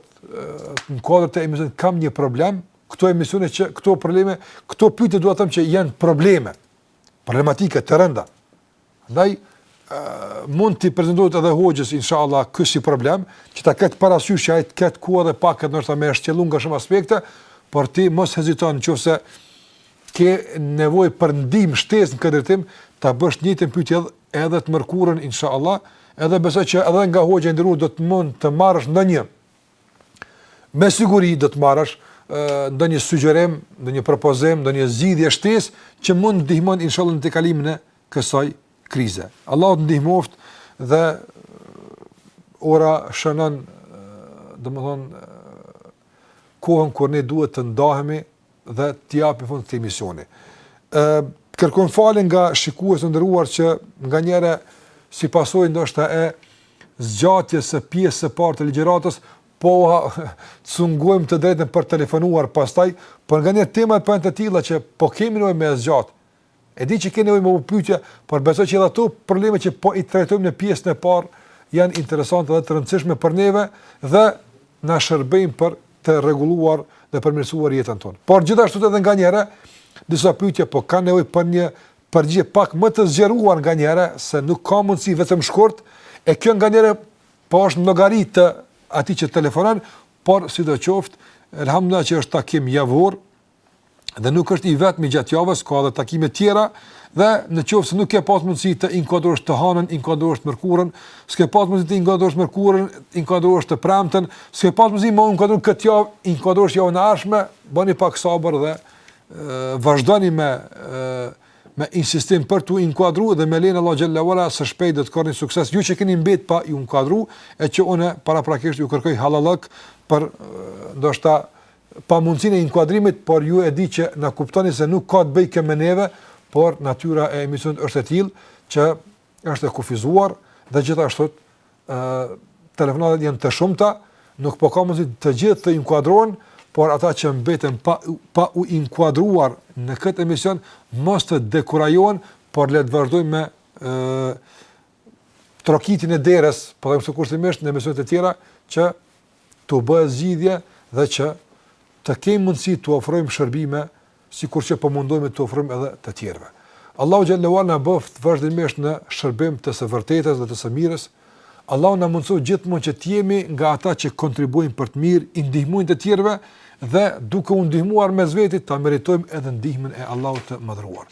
në kuadër të emisionit kam një problem, këto emisione që, këto probleme, këto pyetje dua të them që janë probleme, problematike të rënda. Ndaj, mund t'i prezantohet edhe hoxhës inshallah ky si problem, që ta ketë parasysh që ai të ketë kohë edhe pak edhe ndoshta me shtjellu nga shumë aspekte, por ti mos hezito nëse ke nevojë për ndihmë shtesë në këtë drejtim, ta bësh të njëjtën pyetje edhe të mërkurën inshallah, edhe besoj që edhe nga hoxha i nderuar do të mund të marrësh ndonjë me siguri do të marrësh ndonjë sugjerim, ndonjë propozim, ndonjë zgjidhje shtesë që mund të të ndihmon inshallah në tejkalimin e kësaj krize. Allahu të ndihmoftë dhe ora shënon, domethënë kohën kur ne duhet të ndahemi dhe t'i japim fund këtij emisioni. Ë kërkoj falje nga shikues të nderuar që nganjëherë si pasojë ndoshta e zgjatjes së pjesë së parë të ligjëratës po cungojmë të drejtën për të telefonuar pastaj, por nganjëherë temat po janë të tilla që po kemi nevojë me zgjat. E di që keni nevojë me pyetje, por besoj që edhe ato probleme që po i trajtojmë në pjesën e parë janë interesante dhe të rëndësishme për neve dhe na shërbejnë për të rregulluar dhe përmirësuar jetën tonë. Por gjithashtu edhe nganjëherë disa pyetje po kanë nevojë për një përgjigje pak më të zgjeruar nganjëherë se nuk ka mundësi vetëm shkurt e kjo nganjëherë po është në llogari të atij që telefonon, por sidoqoftë elhamdullah që është takim javor Dhe nuk është i vetmi gjatë javës, ka edhe takime tjera dhe në qoftë se nuk ke pas mundësi të inkuadrosh të hanën, inkuadrosh të mërkurën, s'ke pas mundësi të inkuadrosh të mërkurën, inkuadrosh të premten, s'ke pas mundësi me inkuadrosh këtë javë, inkuadrosh javën e ardhshme, bëni pak sabër dhe vazhdoni me me insistim për të inkuadruar dhe me lejen e Allahut xhel-le ue ala së shpejt do të korni sukses ju që keni mbet pa u inkuadruar e që unë paraprakisht ju kërkoj halallëk për ndoshta pamundësinë e inkuadrimit, por ju e di që na kuptoni se nuk ka të bëjë kjo me neve, por natyra e emisionit është e tillë që është e kufizuar dhe gjithashtu ë telefonatat janë të shumta, nuk po ka mundësi të gjithë të inkuadrohen, por ata që mbeten pa pa u inkuadruar në këtë emision mos të dekurajohen, por le të vazhdojnë me ë trokitjen e derës, po them se kushtimisht në emisionet e tjera që të bëhet zgjidhje dhe që të kemi mundësi të ofrojmë shërbime sikur që po mundohemi të ofrojmë edhe të tjerëve. Allahu xhel-le ue ala na bëftë vazhdimisht në shërbim të së vërtetës dhe të së mirës. Allahu na mundësoftë gjithmonë që të jemi nga ata që kontribuojnë për të mirë, u ndihmojnë të tjerëve dhe duke u ndihmuar mes veti ta meritojmë edhe ndihmën e Allahut të madhëruar.